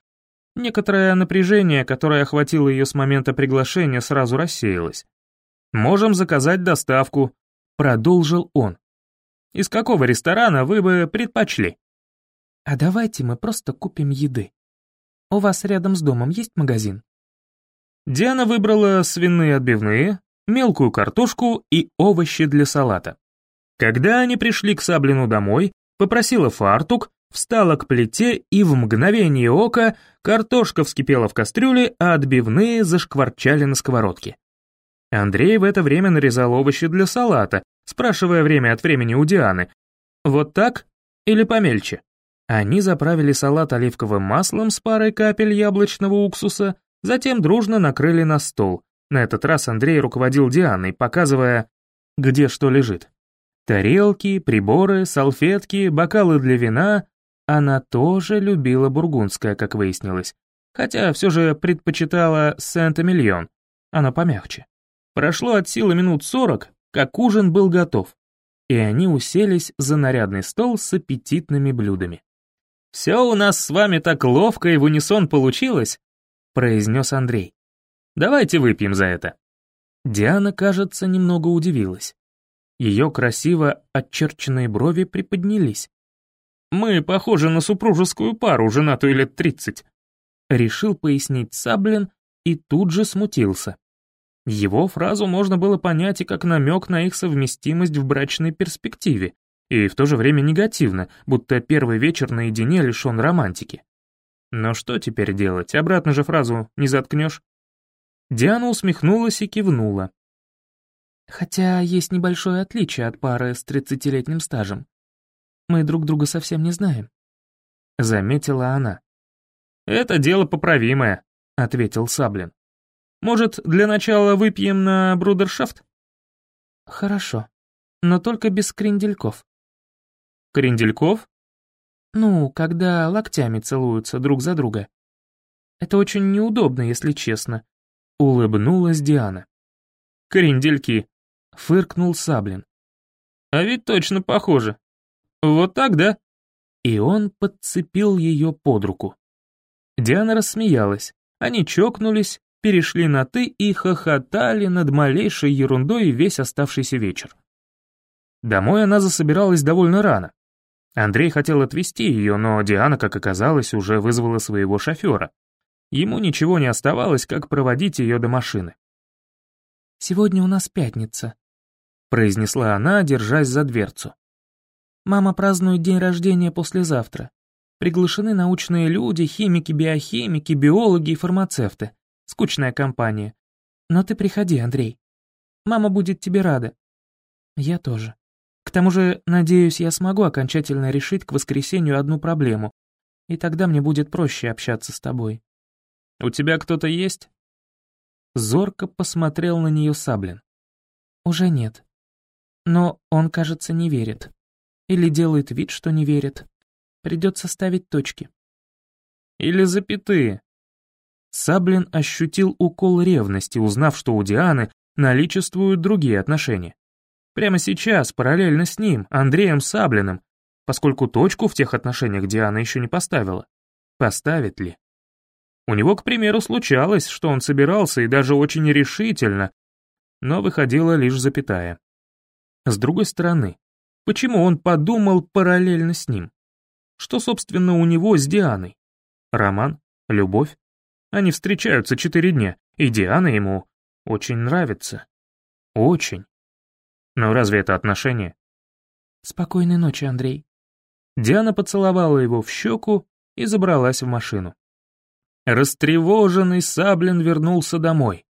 Некоторое напряжение, которое охватило ее с момента приглашения, сразу рассеялось. «Можем заказать доставку», — продолжил он. «Из какого ресторана вы бы предпочли?» «А давайте мы просто купим еды», у вас рядом с домом есть магазин?» Диана выбрала свиные отбивные, мелкую картошку и овощи для салата. Когда они пришли к Саблину домой, попросила фартук, встала к плите, и в мгновение ока картошка вскипела в кастрюле, а отбивные зашкварчали на сковородке. Андрей в это время нарезал овощи для салата, спрашивая время от времени у Дианы, «Вот так или помельче?» Они заправили салат оливковым маслом с парой капель яблочного уксуса, затем дружно накрыли на стол. На этот раз Андрей руководил Дианой, показывая, где что лежит. Тарелки, приборы, салфетки, бокалы для вина. Она тоже любила бургундское, как выяснилось. Хотя все же предпочитала Сент-Эмильон. Она помягче. Прошло от силы минут сорок, как ужин был готов. И они уселись за нарядный стол с аппетитными блюдами. «Все у нас с вами так ловко и в унисон получилось», — произнес Андрей. «Давайте выпьем за это». Диана, кажется, немного удивилась. Ее красиво отчерченные брови приподнялись. «Мы похожи на супружескую пару, женатую лет тридцать», — решил пояснить Саблин и тут же смутился. Его фразу можно было понять и как намек на их совместимость в брачной перспективе, и в то же время негативно, будто первый вечер наедине лишен романтики. Но что теперь делать, обратно же фразу не заткнешь? Диана усмехнулась и кивнула. Хотя есть небольшое отличие от пары с тридцатилетним стажем. Мы друг друга совсем не знаем. Заметила она. «Это дело поправимое», — ответил Саблин. «Может, для начала выпьем на брудершафт?» «Хорошо, но только без крендельков». «Крендельков?» «Ну, когда локтями целуются друг за друга. Это очень неудобно, если честно», — улыбнулась Диана. «Крендельки», — фыркнул Саблин. «А ведь точно похоже. Вот так, да?» И он подцепил ее под руку. Диана рассмеялась. Они чокнулись, перешли на «ты» и хохотали над малейшей ерундой весь оставшийся вечер. Домой она засобиралась довольно рано. Андрей хотел отвезти ее, но Диана, как оказалось, уже вызвала своего шофера. Ему ничего не оставалось, как проводить ее до машины. «Сегодня у нас пятница», — произнесла она, держась за дверцу. «Мама празднует день рождения послезавтра. Приглашены научные люди, химики, биохимики, биологи и фармацевты. Скучная компания. Но ты приходи, Андрей. Мама будет тебе рада. Я тоже. К тому же, надеюсь, я смогу окончательно решить к воскресенью одну проблему, и тогда мне будет проще общаться с тобой. У тебя кто-то есть? Зорко посмотрел на нее Саблин. Уже нет. Но он, кажется, не верит. Или делает вид, что не верит. Придется ставить точки. Или запятые. Саблин ощутил укол ревности, узнав, что у Дианы наличествуют другие отношения. Прямо сейчас, параллельно с ним, Андреем Саблиным, поскольку точку в тех отношениях Диана еще не поставила. Поставит ли? У него, к примеру, случалось, что он собирался и даже очень решительно, но выходила лишь запятая. С другой стороны, почему он подумал параллельно с ним? Что, собственно, у него с Дианой? Роман? Любовь? Они встречаются четыре дня, и Диана ему очень нравится. Очень. Но разве это отношения? Спокойной ночи, Андрей. Диана поцеловала его в щеку и забралась в машину. Растревоженный Саблин вернулся домой.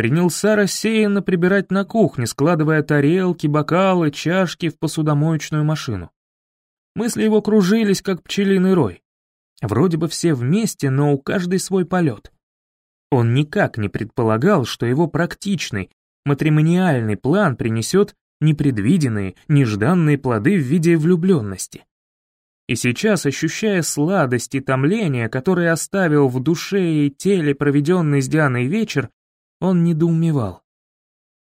Принялся рассеянно прибирать на кухне, складывая тарелки, бокалы, чашки в посудомоечную машину. Мысли его кружились, как пчелиный рой. Вроде бы все вместе, но у каждой свой полет. Он никак не предполагал, что его практичный, матримониальный план принесет непредвиденные, нежданные плоды в виде влюбленности. И сейчас, ощущая сладость и томление, которое оставил в душе и теле проведенный с Дианой вечер, он недоумевал.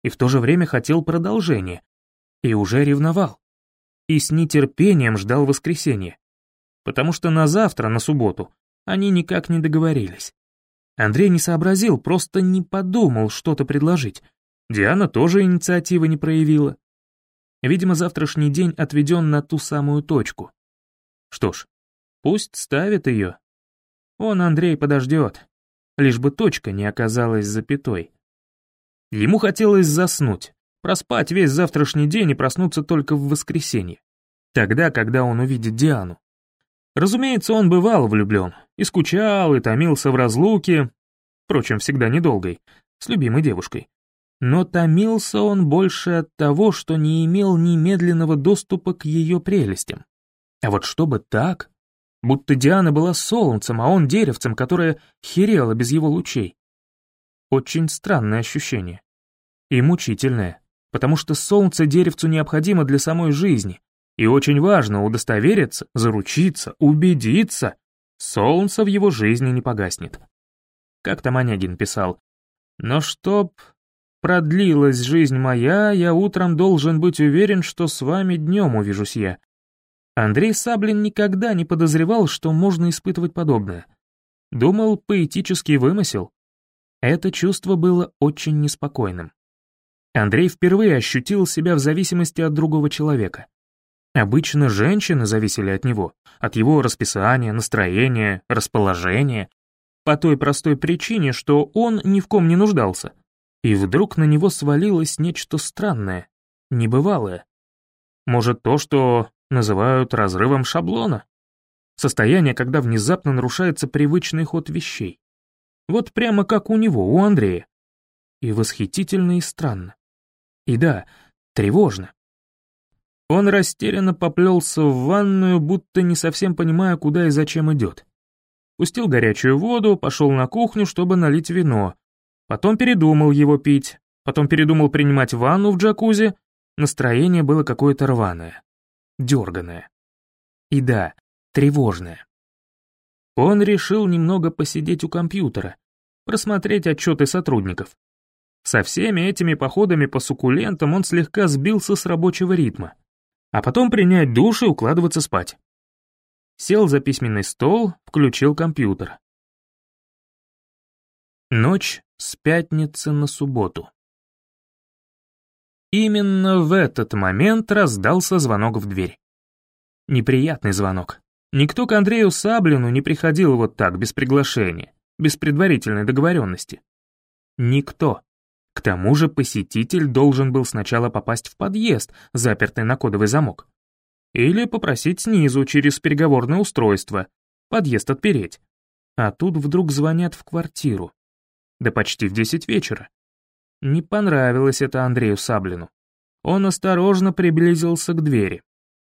И в то же время хотел продолжения. И уже ревновал и с нетерпением ждал воскресенья. Потому что на завтра, на субботу, они никак не договорились. Андрей не сообразил, просто не подумал что-то предложить. Диана тоже инициативы не проявила. Видимо, завтрашний день отведен на ту самую точку. Что ж, пусть ставит ее. Он, Андрей, подождет, лишь бы точка не оказалась запятой. Ему хотелось заснуть, проспать весь завтрашний день и проснуться только в воскресенье. Тогда, когда он увидит Диану. Разумеется, он бывал влюблен, и скучал, и томился в разлуке, впрочем, всегда недолгой, с любимой девушкой. Но томился он больше от того, что не имел немедленного доступа к ее прелестям. А вот чтобы так, будто Диана была солнцем, а он деревцем, которое херело без его лучей. Очень странное ощущение. И мучительное потому что солнце деревцу необходимо для самой жизни, и очень важно удостовериться, заручиться, убедиться, солнце в его жизни не погаснет. Как там Онегин писал, «Но чтоб продлилась жизнь моя, я утром должен быть уверен, что с вами днем увижусь я». Андрей Саблин никогда не подозревал, что можно испытывать подобное. Думал, поэтический вымысел. Это чувство было очень неспокойным. Андрей впервые ощутил себя в зависимости от другого человека. Обычно женщины зависели от него, от его расписания, настроения, расположения, по той простой причине, что он ни в ком не нуждался. И вдруг на него свалилось нечто странное, небывалое. Может, то, что называют разрывом шаблона? Состояние, когда внезапно нарушается привычный ход вещей. Вот прямо как у него, у Андрея. И восхитительно и странно. И да, тревожно. Он растерянно поплелся в ванную, будто не совсем понимая, куда и зачем идет. Пустил горячую воду, пошел на кухню, чтобы налить вино. Потом передумал его пить, потом передумал принимать ванну в джакузи. Настроение было какое-то рваное, дерганое. И да, тревожное. Он решил немного посидеть у компьютера, просмотреть отчеты сотрудников. Со всеми этими походами по суккулентам он слегка сбился с рабочего ритма а потом принять душ и укладываться спать. Сел за письменный стол, включил компьютер. Ночь с пятницы на субботу. Именно в этот момент раздался звонок в дверь. Неприятный звонок. Никто к Андрею Саблину не приходил вот так, без приглашения, без предварительной договоренности. Никто. К тому же посетитель должен был сначала попасть в подъезд, запертый на кодовый замок. Или попросить снизу через переговорное устройство, подъезд отпереть. А тут вдруг звонят в квартиру. Да почти в десять вечера. Не понравилось это Андрею Саблину. Он осторожно приблизился к двери.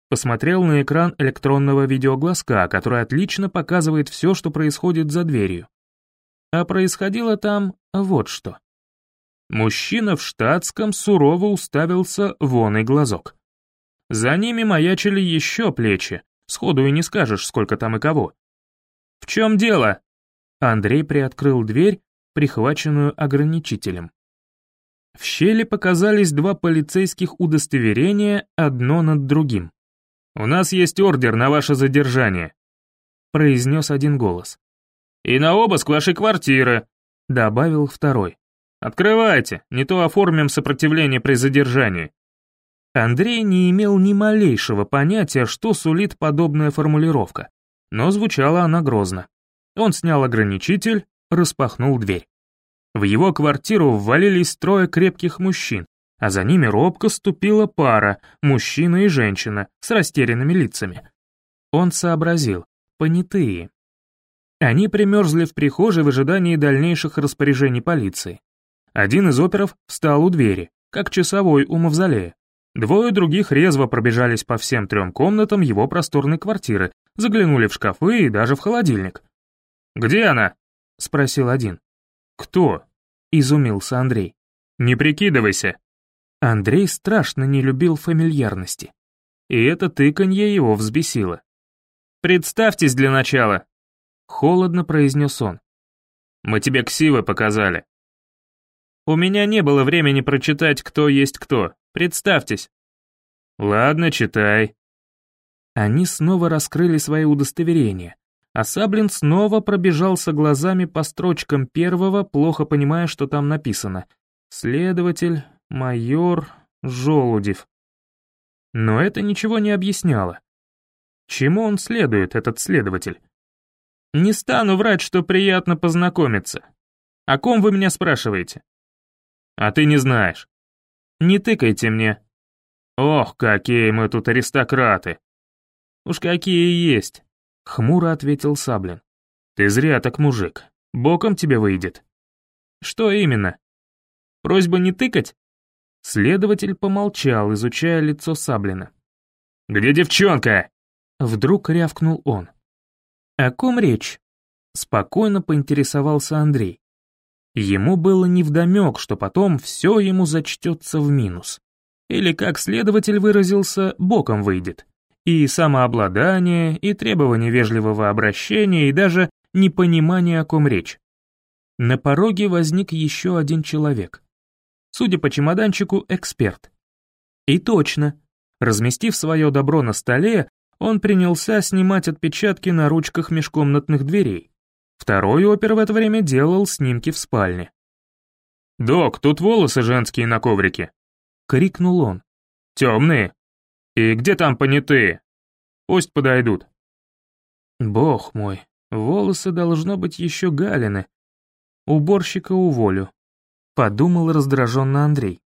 Посмотрел на экран электронного видеоглазка, который отлично показывает все, что происходит за дверью. А происходило там вот что. Мужчина в штатском сурово уставился вон и глазок. За ними маячили еще плечи, сходу и не скажешь, сколько там и кого. «В чем дело?» Андрей приоткрыл дверь, прихваченную ограничителем. В щели показались два полицейских удостоверения, одно над другим. «У нас есть ордер на ваше задержание», — произнес один голос. «И на обыск вашей квартиры», — добавил второй. «Открывайте, не то оформим сопротивление при задержании». Андрей не имел ни малейшего понятия, что сулит подобная формулировка, но звучала она грозно. Он снял ограничитель, распахнул дверь. В его квартиру ввалились трое крепких мужчин, а за ними робко ступила пара, мужчина и женщина, с растерянными лицами. Он сообразил, понятые. Они примерзли в прихожей в ожидании дальнейших распоряжений полиции. Один из оперов встал у двери, как часовой у мавзолея. Двое других резво пробежались по всем трем комнатам его просторной квартиры, заглянули в шкафы и даже в холодильник. «Где она?» — спросил один. «Кто?» — изумился Андрей. «Не прикидывайся». Андрей страшно не любил фамильярности. И это тыканье его взбесило. «Представьтесь для начала», — холодно произнес он. «Мы тебе ксивы показали». У меня не было времени прочитать, кто есть кто. Представьтесь». «Ладно, читай». Они снова раскрыли свои удостоверения, а Саблин снова пробежался глазами по строчкам первого, плохо понимая, что там написано. «Следователь, майор, Желудев». Но это ничего не объясняло. Чему он следует, этот следователь? Не стану врать, что приятно познакомиться. О ком вы меня спрашиваете? А ты не знаешь. Не тыкайте мне. Ох, какие мы тут аристократы. Уж какие есть, хмуро ответил Саблин. Ты зря так, мужик. Боком тебе выйдет. Что именно? Просьба не тыкать? Следователь помолчал, изучая лицо Саблина. «Где девчонка?» Вдруг рявкнул он. «О ком речь?» Спокойно поинтересовался Андрей. Ему было невдомек, что потом все ему зачтется в минус. Или, как следователь выразился, боком выйдет. И самообладание, и требование вежливого обращения, и даже непонимание, о ком речь. На пороге возник еще один человек. Судя по чемоданчику, эксперт. И точно. Разместив свое добро на столе, он принялся снимать отпечатки на ручках межкомнатных дверей. Второй опер в это время делал снимки в спальне. «Док, тут волосы женские на коврике!» — крикнул он. «Темные? И где там понятые? Пусть подойдут». «Бог мой, волосы должно быть еще галины. Уборщика уволю. подумал раздраженно Андрей.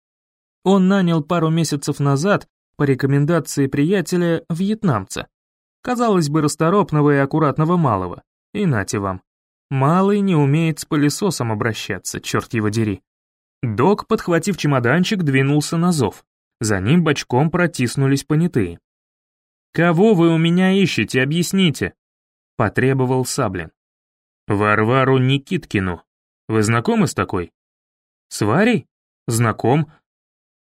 Он нанял пару месяцев назад, по рекомендации приятеля, вьетнамца. Казалось бы, расторопного и аккуратного малого. И нате вам. Малый не умеет с пылесосом обращаться, черт его дери. Док, подхватив чемоданчик, двинулся на зов. За ним бочком протиснулись понятые. «Кого вы у меня ищете, объясните?» — потребовал Саблин. «Варвару Никиткину. Вы знакомы с такой?» «С Варей? Знаком».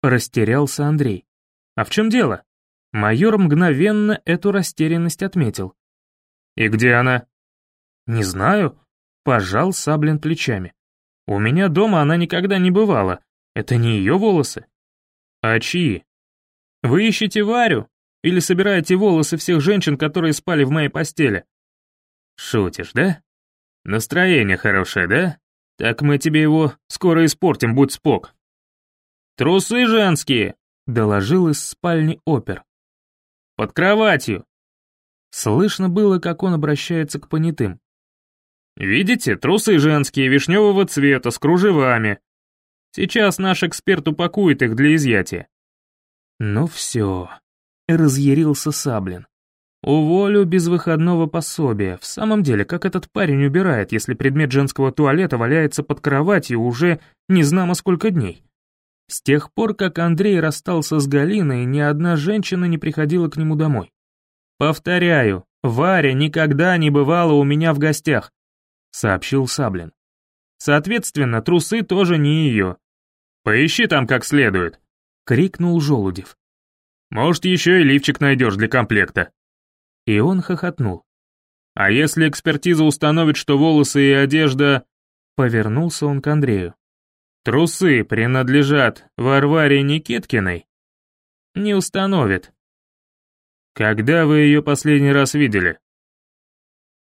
Растерялся Андрей. «А в чем дело?» Майор мгновенно эту растерянность отметил. «И где она?» «Не знаю», — пожал Саблин плечами. «У меня дома она никогда не бывала. Это не ее волосы». «А чьи?» «Вы ищете Варю? Или собираете волосы всех женщин, которые спали в моей постели?» «Шутишь, да? Настроение хорошее, да? Так мы тебе его скоро испортим, будь спок». «Трусы женские!» — доложил из спальни опер. «Под кроватью!» Слышно было, как он обращается к понятым. «Видите, трусы женские, вишневого цвета, с кружевами. Сейчас наш эксперт упакует их для изъятия». «Ну все», — разъярился Саблин. «Уволю без выходного пособия. В самом деле, как этот парень убирает, если предмет женского туалета валяется под кроватью уже не знамо сколько дней?» С тех пор, как Андрей расстался с Галиной, ни одна женщина не приходила к нему домой. «Повторяю, Варя никогда не бывала у меня в гостях», — сообщил Саблин. «Соответственно, трусы тоже не ее. Поищи там как следует», — крикнул Желудев. «Может, еще и лифчик найдешь для комплекта». И он хохотнул. «А если экспертиза установит, что волосы и одежда...» Повернулся он к Андрею. «Трусы принадлежат Варваре Никиткиной?» «Не установит». «Когда вы ее последний раз видели?»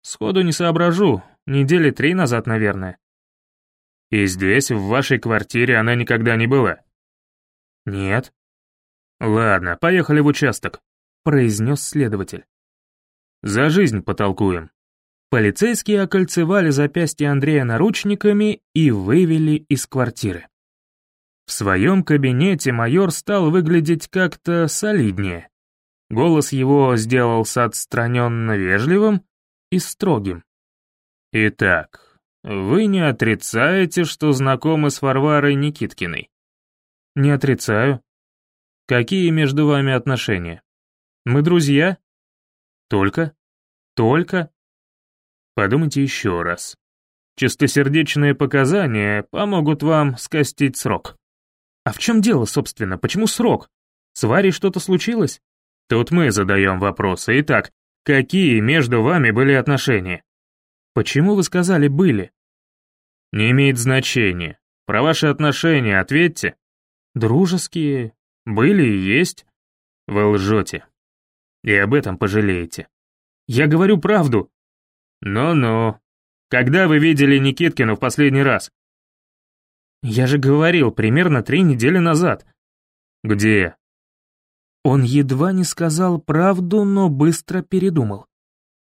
«Сходу не соображу, недели три назад, наверное». «И здесь, в вашей квартире, она никогда не была?» «Нет». «Ладно, поехали в участок», — произнес следователь. «За жизнь потолкуем». Полицейские окольцевали запястье Андрея наручниками и вывели из квартиры. В своем кабинете майор стал выглядеть как-то солиднее. Голос его сделался отстраненно вежливым и строгим. «Итак, вы не отрицаете, что знакомы с Варварой Никиткиной?» «Не отрицаю», Какие между вами отношения? Мы друзья? Только? Только? Подумайте еще раз. Чистосердечные показания помогут вам скостить срок. А в чем дело, собственно, почему срок? С Варей что-то случилось? Тут мы задаем вопросы. Итак, какие между вами были отношения? Почему вы сказали «были»? Не имеет значения. Про ваши отношения ответьте. Дружеские, были и есть. Вы лжете. И об этом пожалеете. Я говорю правду. Ну-ну. Когда вы видели Никиткину в последний раз? Я же говорил, примерно три недели назад. Где? Он едва не сказал правду, но быстро передумал.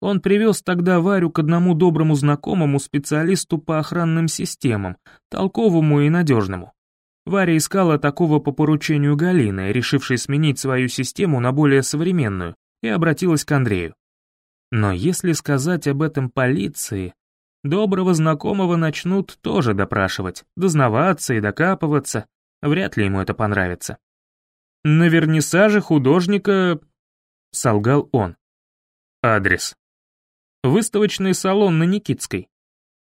Он привез тогда Варю к одному доброму знакомому специалисту по охранным системам, толковому и надежному. Варя искала такого по поручению Галины, решившей сменить свою систему на более современную, и обратилась к Андрею. Но если сказать об этом полиции, доброго знакомого начнут тоже допрашивать, дознаваться и докапываться, вряд ли ему это понравится. «На вернисаже художника...» — солгал он. «Адрес. Выставочный салон на Никитской.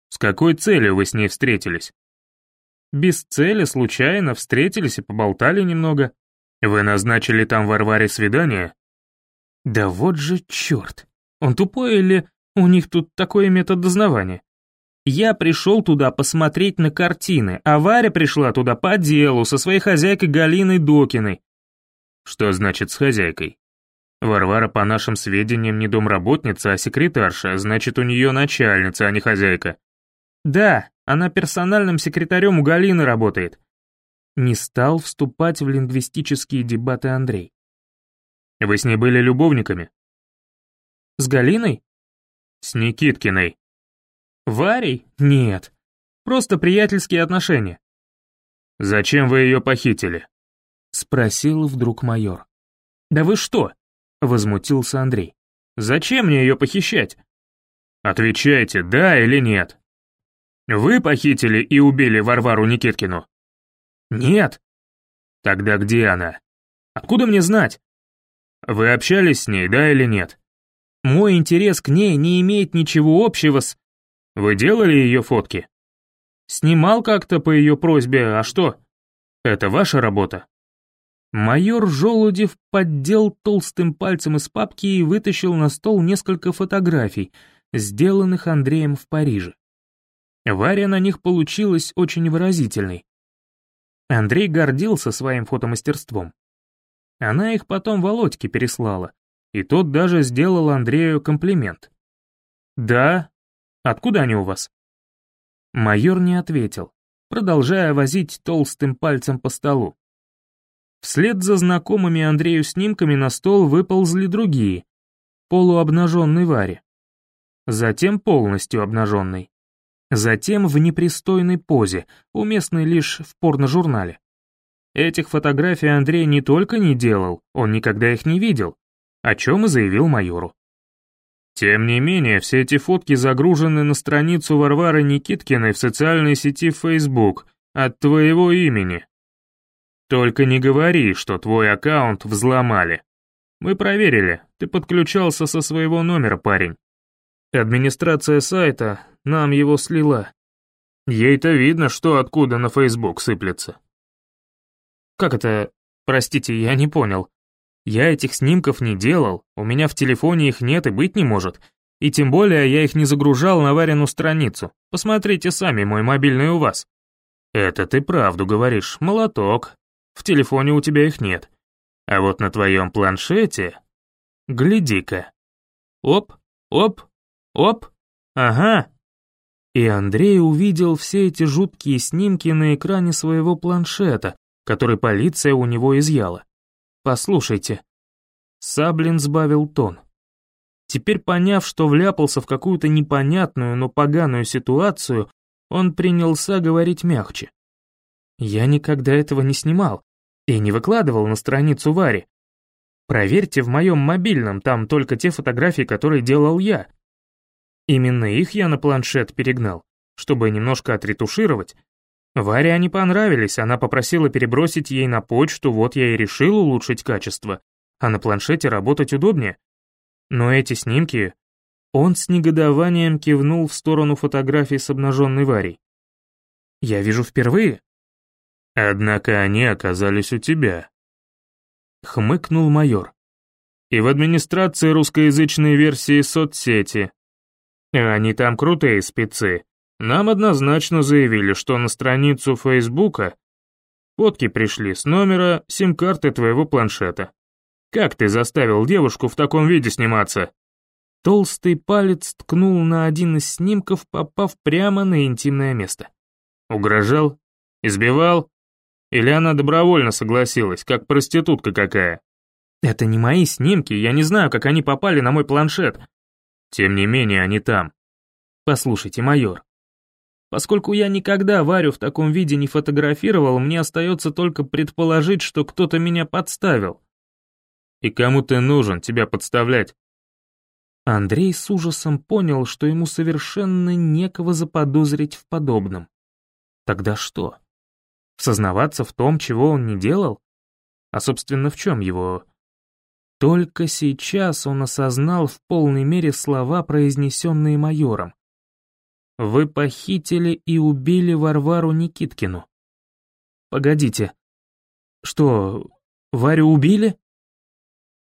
С какой целью вы с ней встретились?» Без цели, случайно, встретились и поболтали немного. Вы назначили там Варваре свидание? Да вот же черт. Он тупой или у них тут такой метод дознавания? Я пришел туда посмотреть на картины, а Варя пришла туда по делу со своей хозяйкой Галиной Докиной. Что значит с хозяйкой? Варвара, по нашим сведениям, не домработница, а секретарша, значит, у нее начальница, а не хозяйка. Да, она персональным секретарем у Галины работает. Не стал вступать в лингвистические дебаты Андрей. Вы с ней были любовниками? С Галиной? С Никиткиной. Варей? Нет. Просто приятельские отношения. «Зачем вы ее похитили?» — спросил вдруг майор. «Да вы что?» — возмутился Андрей. «Зачем мне ее похищать?» «Отвечайте, да или нет?» «Вы похитили и убили Варвару Никиткину?» «Нет». «Тогда где она?» «Откуда мне знать?» «Вы общались с ней, да или нет?» «Мой интерес к ней не имеет ничего общего с...» «Вы делали ее фотки?» «Снимал как-то по ее просьбе, а что?» «Это ваша работа?» Майор Желудев поддел толстым пальцем из папки и вытащил на стол несколько фотографий, сделанных Андреем в Париже. Варя на них получилась очень выразительной. Андрей гордился своим фотомастерством. Она их потом Володьке переслала, и тот даже сделал Андрею комплимент. «Да? Откуда они у вас?» Майор не ответил, продолжая возить толстым пальцем по столу. Вслед за знакомыми Андрею снимками на стол выползли другие, полуобнаженный Варе. Затем полностью обнаженный. Затем в непристойной позе, уместной лишь в порножурнале. Этих фотографий Андрей не только не делал, он никогда их не видел, о чем и заявил майору. Тем не менее, все эти фотки загружены на страницу Варвары Никиткиной в социальной сети Facebook от твоего имени, только не говори, что твой аккаунт взломали. Мы проверили, ты подключался со своего номера, парень. Администрация сайта нам его слила. Ей-то видно, что откуда на Facebook сыплется. Как это? Простите, я не понял. Я этих снимков не делал, у меня в телефоне их нет и быть не может. И тем более я их не загружал на Варину страницу. Посмотрите сами, мой мобильный у вас. Это ты правду говоришь, молоток. В телефоне у тебя их нет. А вот на твоем планшете... Гляди-ка. Оп, оп, оп, ага. И Андрей увидел все эти жуткие снимки на экране своего планшета, который полиция у него изъяла. Послушайте. Саблин сбавил тон. Теперь поняв, что вляпался в какую-то непонятную, но поганую ситуацию, он принялся говорить мягче. Я никогда этого не снимал и не выкладывал на страницу Вари. Проверьте в моем мобильном, там только те фотографии, которые делал я. Именно их я на планшет перегнал, чтобы немножко отретушировать. Варе они понравились, она попросила перебросить ей на почту, вот я и решил улучшить качество, а на планшете работать удобнее. Но эти снимки... Он с негодованием кивнул в сторону фотографий с обнаженной Варей. Я вижу впервые, Однако они оказались у тебя. Хмыкнул майор. И в администрации русскоязычной версии соцсети. Они там крутые спецы. Нам однозначно заявили, что на страницу Фейсбука фотки пришли с номера сим-карты твоего планшета. Как ты заставил девушку в таком виде сниматься? Толстый палец ткнул на один из снимков, попав прямо на интимное место. Угрожал? Избивал? Или она добровольно согласилась, как проститутка какая? Это не мои снимки, я не знаю, как они попали на мой планшет. Тем не менее, они там. Послушайте, майор. Поскольку я никогда Варю в таком виде не фотографировал, мне остается только предположить, что кто-то меня подставил. И кому ты нужен тебя подставлять? Андрей с ужасом понял, что ему совершенно некого заподозрить в подобном. Тогда что? Сознаваться в том, чего он не делал? А, собственно, в чем его... Только сейчас он осознал в полной мере слова, произнесенные майором. «Вы похитили и убили Варвару Никиткину». «Погодите. Что, Варю убили?»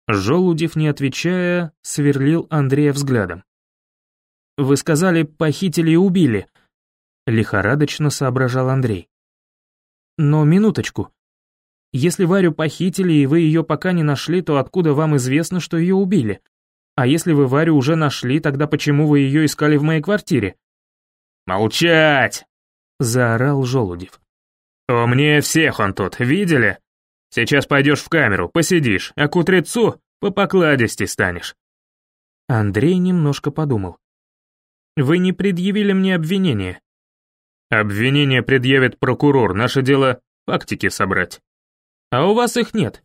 Желудев, не отвечая, сверлил Андрея взглядом. «Вы сказали, похитили и убили», — лихорадочно соображал Андрей. Но минуточку. Если Варю похитили и вы ее пока не нашли, то откуда вам известно, что ее убили? А если вы Варю уже нашли, тогда почему вы ее искали в моей квартире?» «Молчать!» — заорал Желудев. «Умнее всех он тут, видели? Сейчас пойдешь в камеру, посидишь, а к утрецу по покладисти станешь». Андрей немножко подумал. «Вы не предъявили мне обвинение. Обвинение предъявит прокурор, наше дело фактики собрать. А у вас их нет.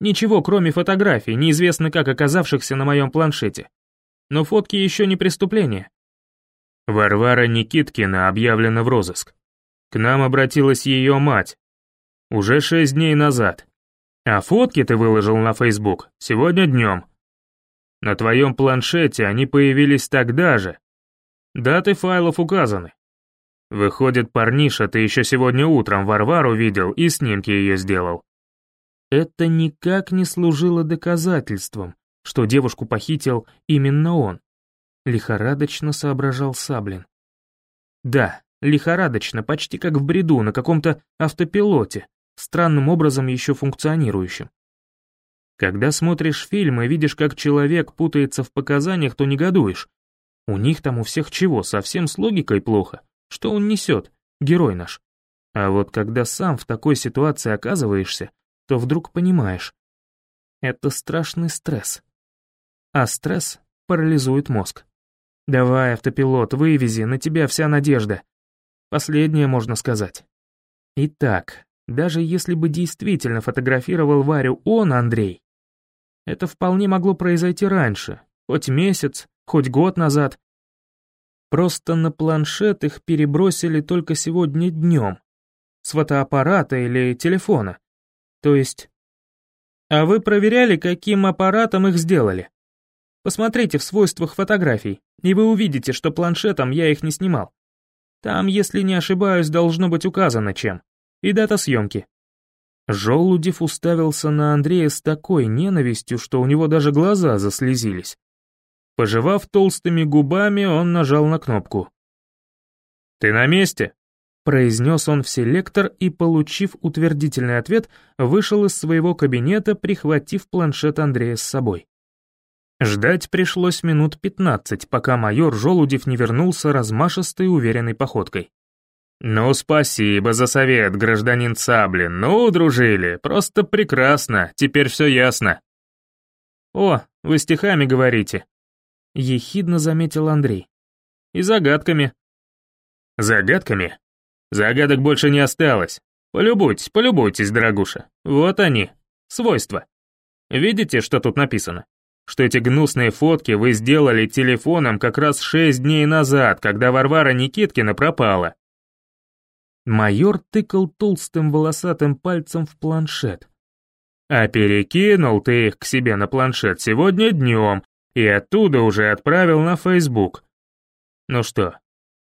Ничего, кроме фотографий, неизвестно как оказавшихся на моем планшете. Но фотки еще не преступление. Варвара Никиткина объявлена в розыск. К нам обратилась ее мать. Уже шесть дней назад. А фотки ты выложил на Facebook сегодня днем. На твоем планшете они появились тогда же. Даты файлов указаны. Выходит, парниша, ты еще сегодня утром Варвару видел и снимки ее сделал. Это никак не служило доказательством, что девушку похитил именно он. Лихорадочно соображал Саблин. Да, лихорадочно, почти как в бреду, на каком-то автопилоте, странным образом еще функционирующим. Когда смотришь фильм и видишь, как человек путается в показаниях, то негодуешь. У них там у всех чего, совсем с логикой плохо. Что он несет, герой наш? А вот когда сам в такой ситуации оказываешься, то вдруг понимаешь. Это страшный стресс. А стресс парализует мозг. Давай, автопилот, вывези, на тебя вся надежда. Последнее можно сказать. Итак, даже если бы действительно фотографировал Варю он, Андрей, это вполне могло произойти раньше, хоть месяц, хоть год назад. Просто на планшет их перебросили только сегодня днем, с фотоаппарата или телефона. То есть... А вы проверяли, каким аппаратом их сделали? Посмотрите в свойствах фотографий, и вы увидите, что планшетом я их не снимал. Там, если не ошибаюсь, должно быть указано чем. И дата съемки. Желудев уставился на Андрея с такой ненавистью, что у него даже глаза заслезились. Пожевав толстыми губами, он нажал на кнопку. «Ты на месте?» произнес он в селектор и, получив утвердительный ответ, вышел из своего кабинета, прихватив планшет Андрея с собой. Ждать пришлось минут пятнадцать, пока майор Желудев не вернулся размашистой уверенной походкой. «Ну, спасибо за совет, гражданин Цаблин. Ну, дружили, просто прекрасно, теперь все ясно». «О, вы стихами говорите», — ехидно заметил Андрей. «И загадками». «Загадками? Загадок больше не осталось. Полюбуйтесь, полюбуйтесь, дорогуша. Вот они, свойства. Видите, что тут написано? что эти гнусные фотки вы сделали телефоном как раз шесть дней назад, когда Варвара Никиткина пропала». Майор тыкал толстым волосатым пальцем в планшет. «А перекинул ты их к себе на планшет сегодня днем и оттуда уже отправил на Фейсбук. Ну что,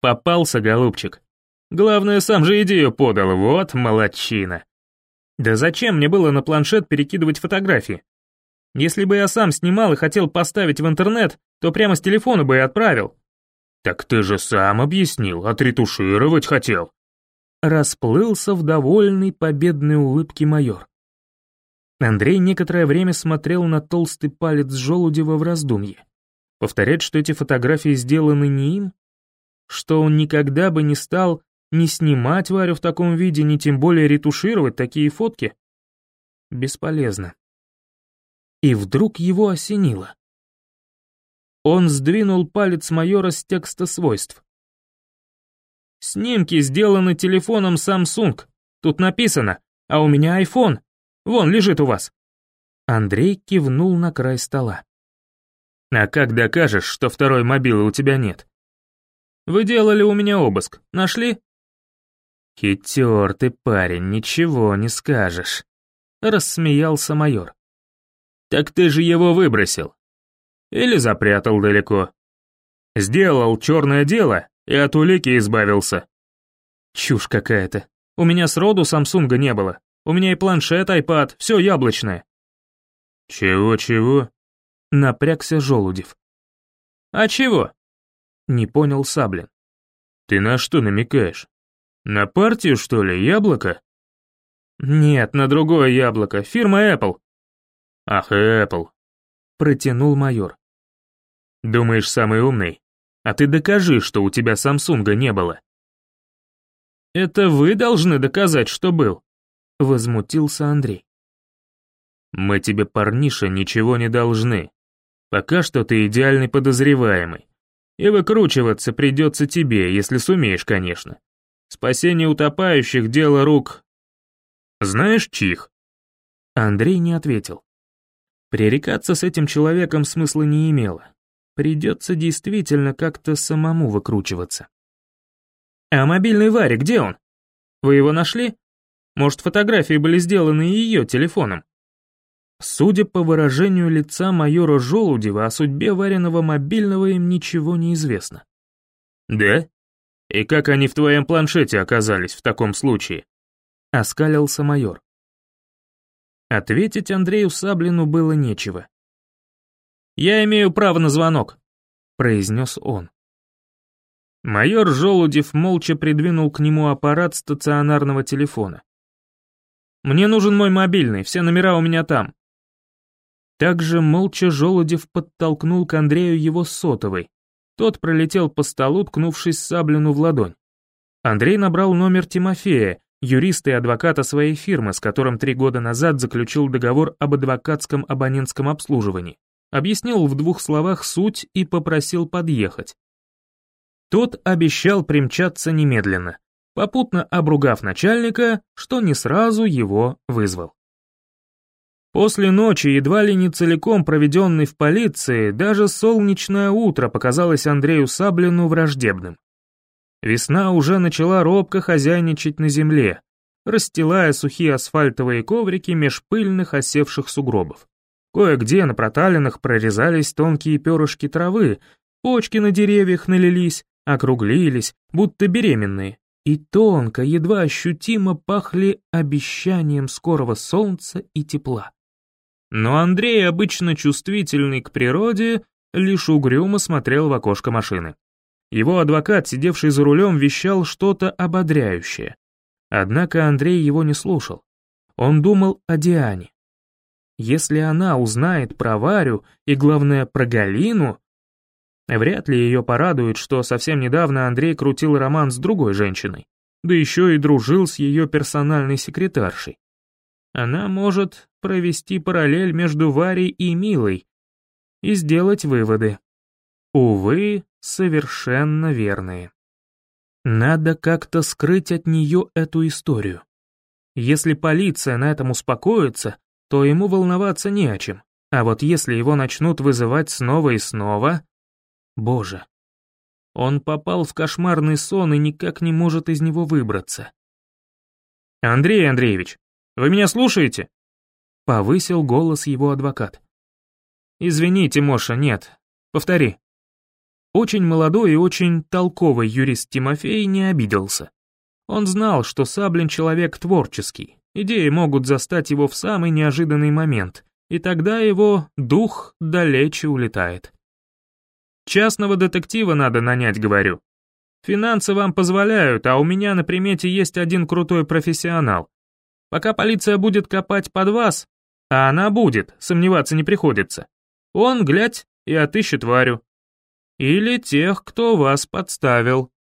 попался, голубчик? Главное, сам же идею подал, вот молодчина». «Да зачем мне было на планшет перекидывать фотографии? Если бы я сам снимал и хотел поставить в интернет, то прямо с телефона бы и отправил». «Так ты же сам объяснил, отретушировать хотел». Расплылся в довольной победной улыбке майор. Андрей некоторое время смотрел на толстый палец Желудева в раздумье. Повторять, что эти фотографии сделаны не им? Что он никогда бы не стал ни снимать Варю в таком виде, ни тем более ретушировать такие фотки? Бесполезно и вдруг его осенило. Он сдвинул палец майора с текста свойств. «Снимки сделаны телефоном Samsung. Тут написано, а у меня iPhone. Вон, лежит у вас». Андрей кивнул на край стола. «А как докажешь, что второй мобилы у тебя нет?» «Вы делали у меня обыск. Нашли?» «Хитер ты, парень, ничего не скажешь», — рассмеялся майор. Так ты же его выбросил. Или запрятал далеко. Сделал черное дело и от улики избавился. Чушь какая-то. У меня сроду Самсунга не было. У меня и планшет, айпад, все яблочное. Чего-чего? Напрягся Желудев. А чего? Не понял Саблин. Ты на что намекаешь? На партию, что ли, яблоко? Нет, на другое яблоко, фирма Apple. «Ах, Apple!» — протянул майор. «Думаешь, самый умный? А ты докажи, что у тебя Самсунга не было». «Это вы должны доказать, что был», — возмутился Андрей. «Мы тебе, парниша, ничего не должны. Пока что ты идеальный подозреваемый. И выкручиваться придется тебе, если сумеешь, конечно. Спасение утопающих — дело рук Знаешь, чих?» Андрей не ответил. Пререкаться с этим человеком смысла не имело. Придется действительно как-то самому выкручиваться. «А мобильный Варя, где он? Вы его нашли? Может, фотографии были сделаны ее телефоном?» Судя по выражению лица майора Желудева, о судьбе Вариного мобильного им ничего не известно. «Да? И как они в твоем планшете оказались в таком случае?» — оскалился майор. Ответить Андрею Саблину было нечего. «Я имею право на звонок», — произнес он. Майор Желудев молча придвинул к нему аппарат стационарного телефона. «Мне нужен мой мобильный, все номера у меня там». Также молча Желудев подтолкнул к Андрею его сотовый. Тот пролетел по столу, ткнувшись Саблину в ладонь. Андрей набрал номер Тимофея, юриста и адвоката своей фирмы, с которым три года назад заключил договор об адвокатском абонентском обслуживании. Объяснил в двух словах суть и попросил подъехать. Тот обещал примчаться немедленно, попутно обругав начальника, что не сразу его вызвал. После ночи, едва ли не целиком проведенной в полиции, даже солнечное утро показалось Андрею Саблину враждебным. Весна уже начала робко хозяйничать на земле, расстилая сухие асфальтовые коврики меж пыльных осевших сугробов. Кое-где на проталинах прорезались тонкие перышки травы, почки на деревьях налились, округлились, будто беременные, и тонко, едва ощутимо пахли обещанием скорого солнца и тепла. Но Андрей, обычно чувствительный к природе, лишь угрюмо смотрел в окошко машины. Его адвокат, сидевший за рулем, вещал что-то ободряющее. Однако Андрей его не слушал. Он думал о Диане. Если она узнает про Варю и, главное, про Галину, вряд ли ее порадует, что совсем недавно Андрей крутил роман с другой женщиной, да еще и дружил с ее персональной секретаршей. Она может провести параллель между Варей и Милой и сделать выводы. Увы, совершенно верные. Надо как-то скрыть от нее эту историю. Если полиция на этом успокоится, то ему волноваться не о чем. А вот если его начнут вызывать снова и снова... Боже. Он попал в кошмарный сон и никак не может из него выбраться. «Андрей Андреевич, вы меня слушаете?» Повысил голос его адвокат. «Извините, Моша, нет. Повтори». Очень молодой и очень толковый юрист Тимофей не обиделся. Он знал, что Саблин человек творческий, идеи могут застать его в самый неожиданный момент, и тогда его дух далече улетает. Частного детектива надо нанять, говорю. Финансы вам позволяют, а у меня на примете есть один крутой профессионал. Пока полиция будет копать под вас, а она будет, сомневаться не приходится, он, глядь, и отыщет Варю. Или тех, кто вас подставил.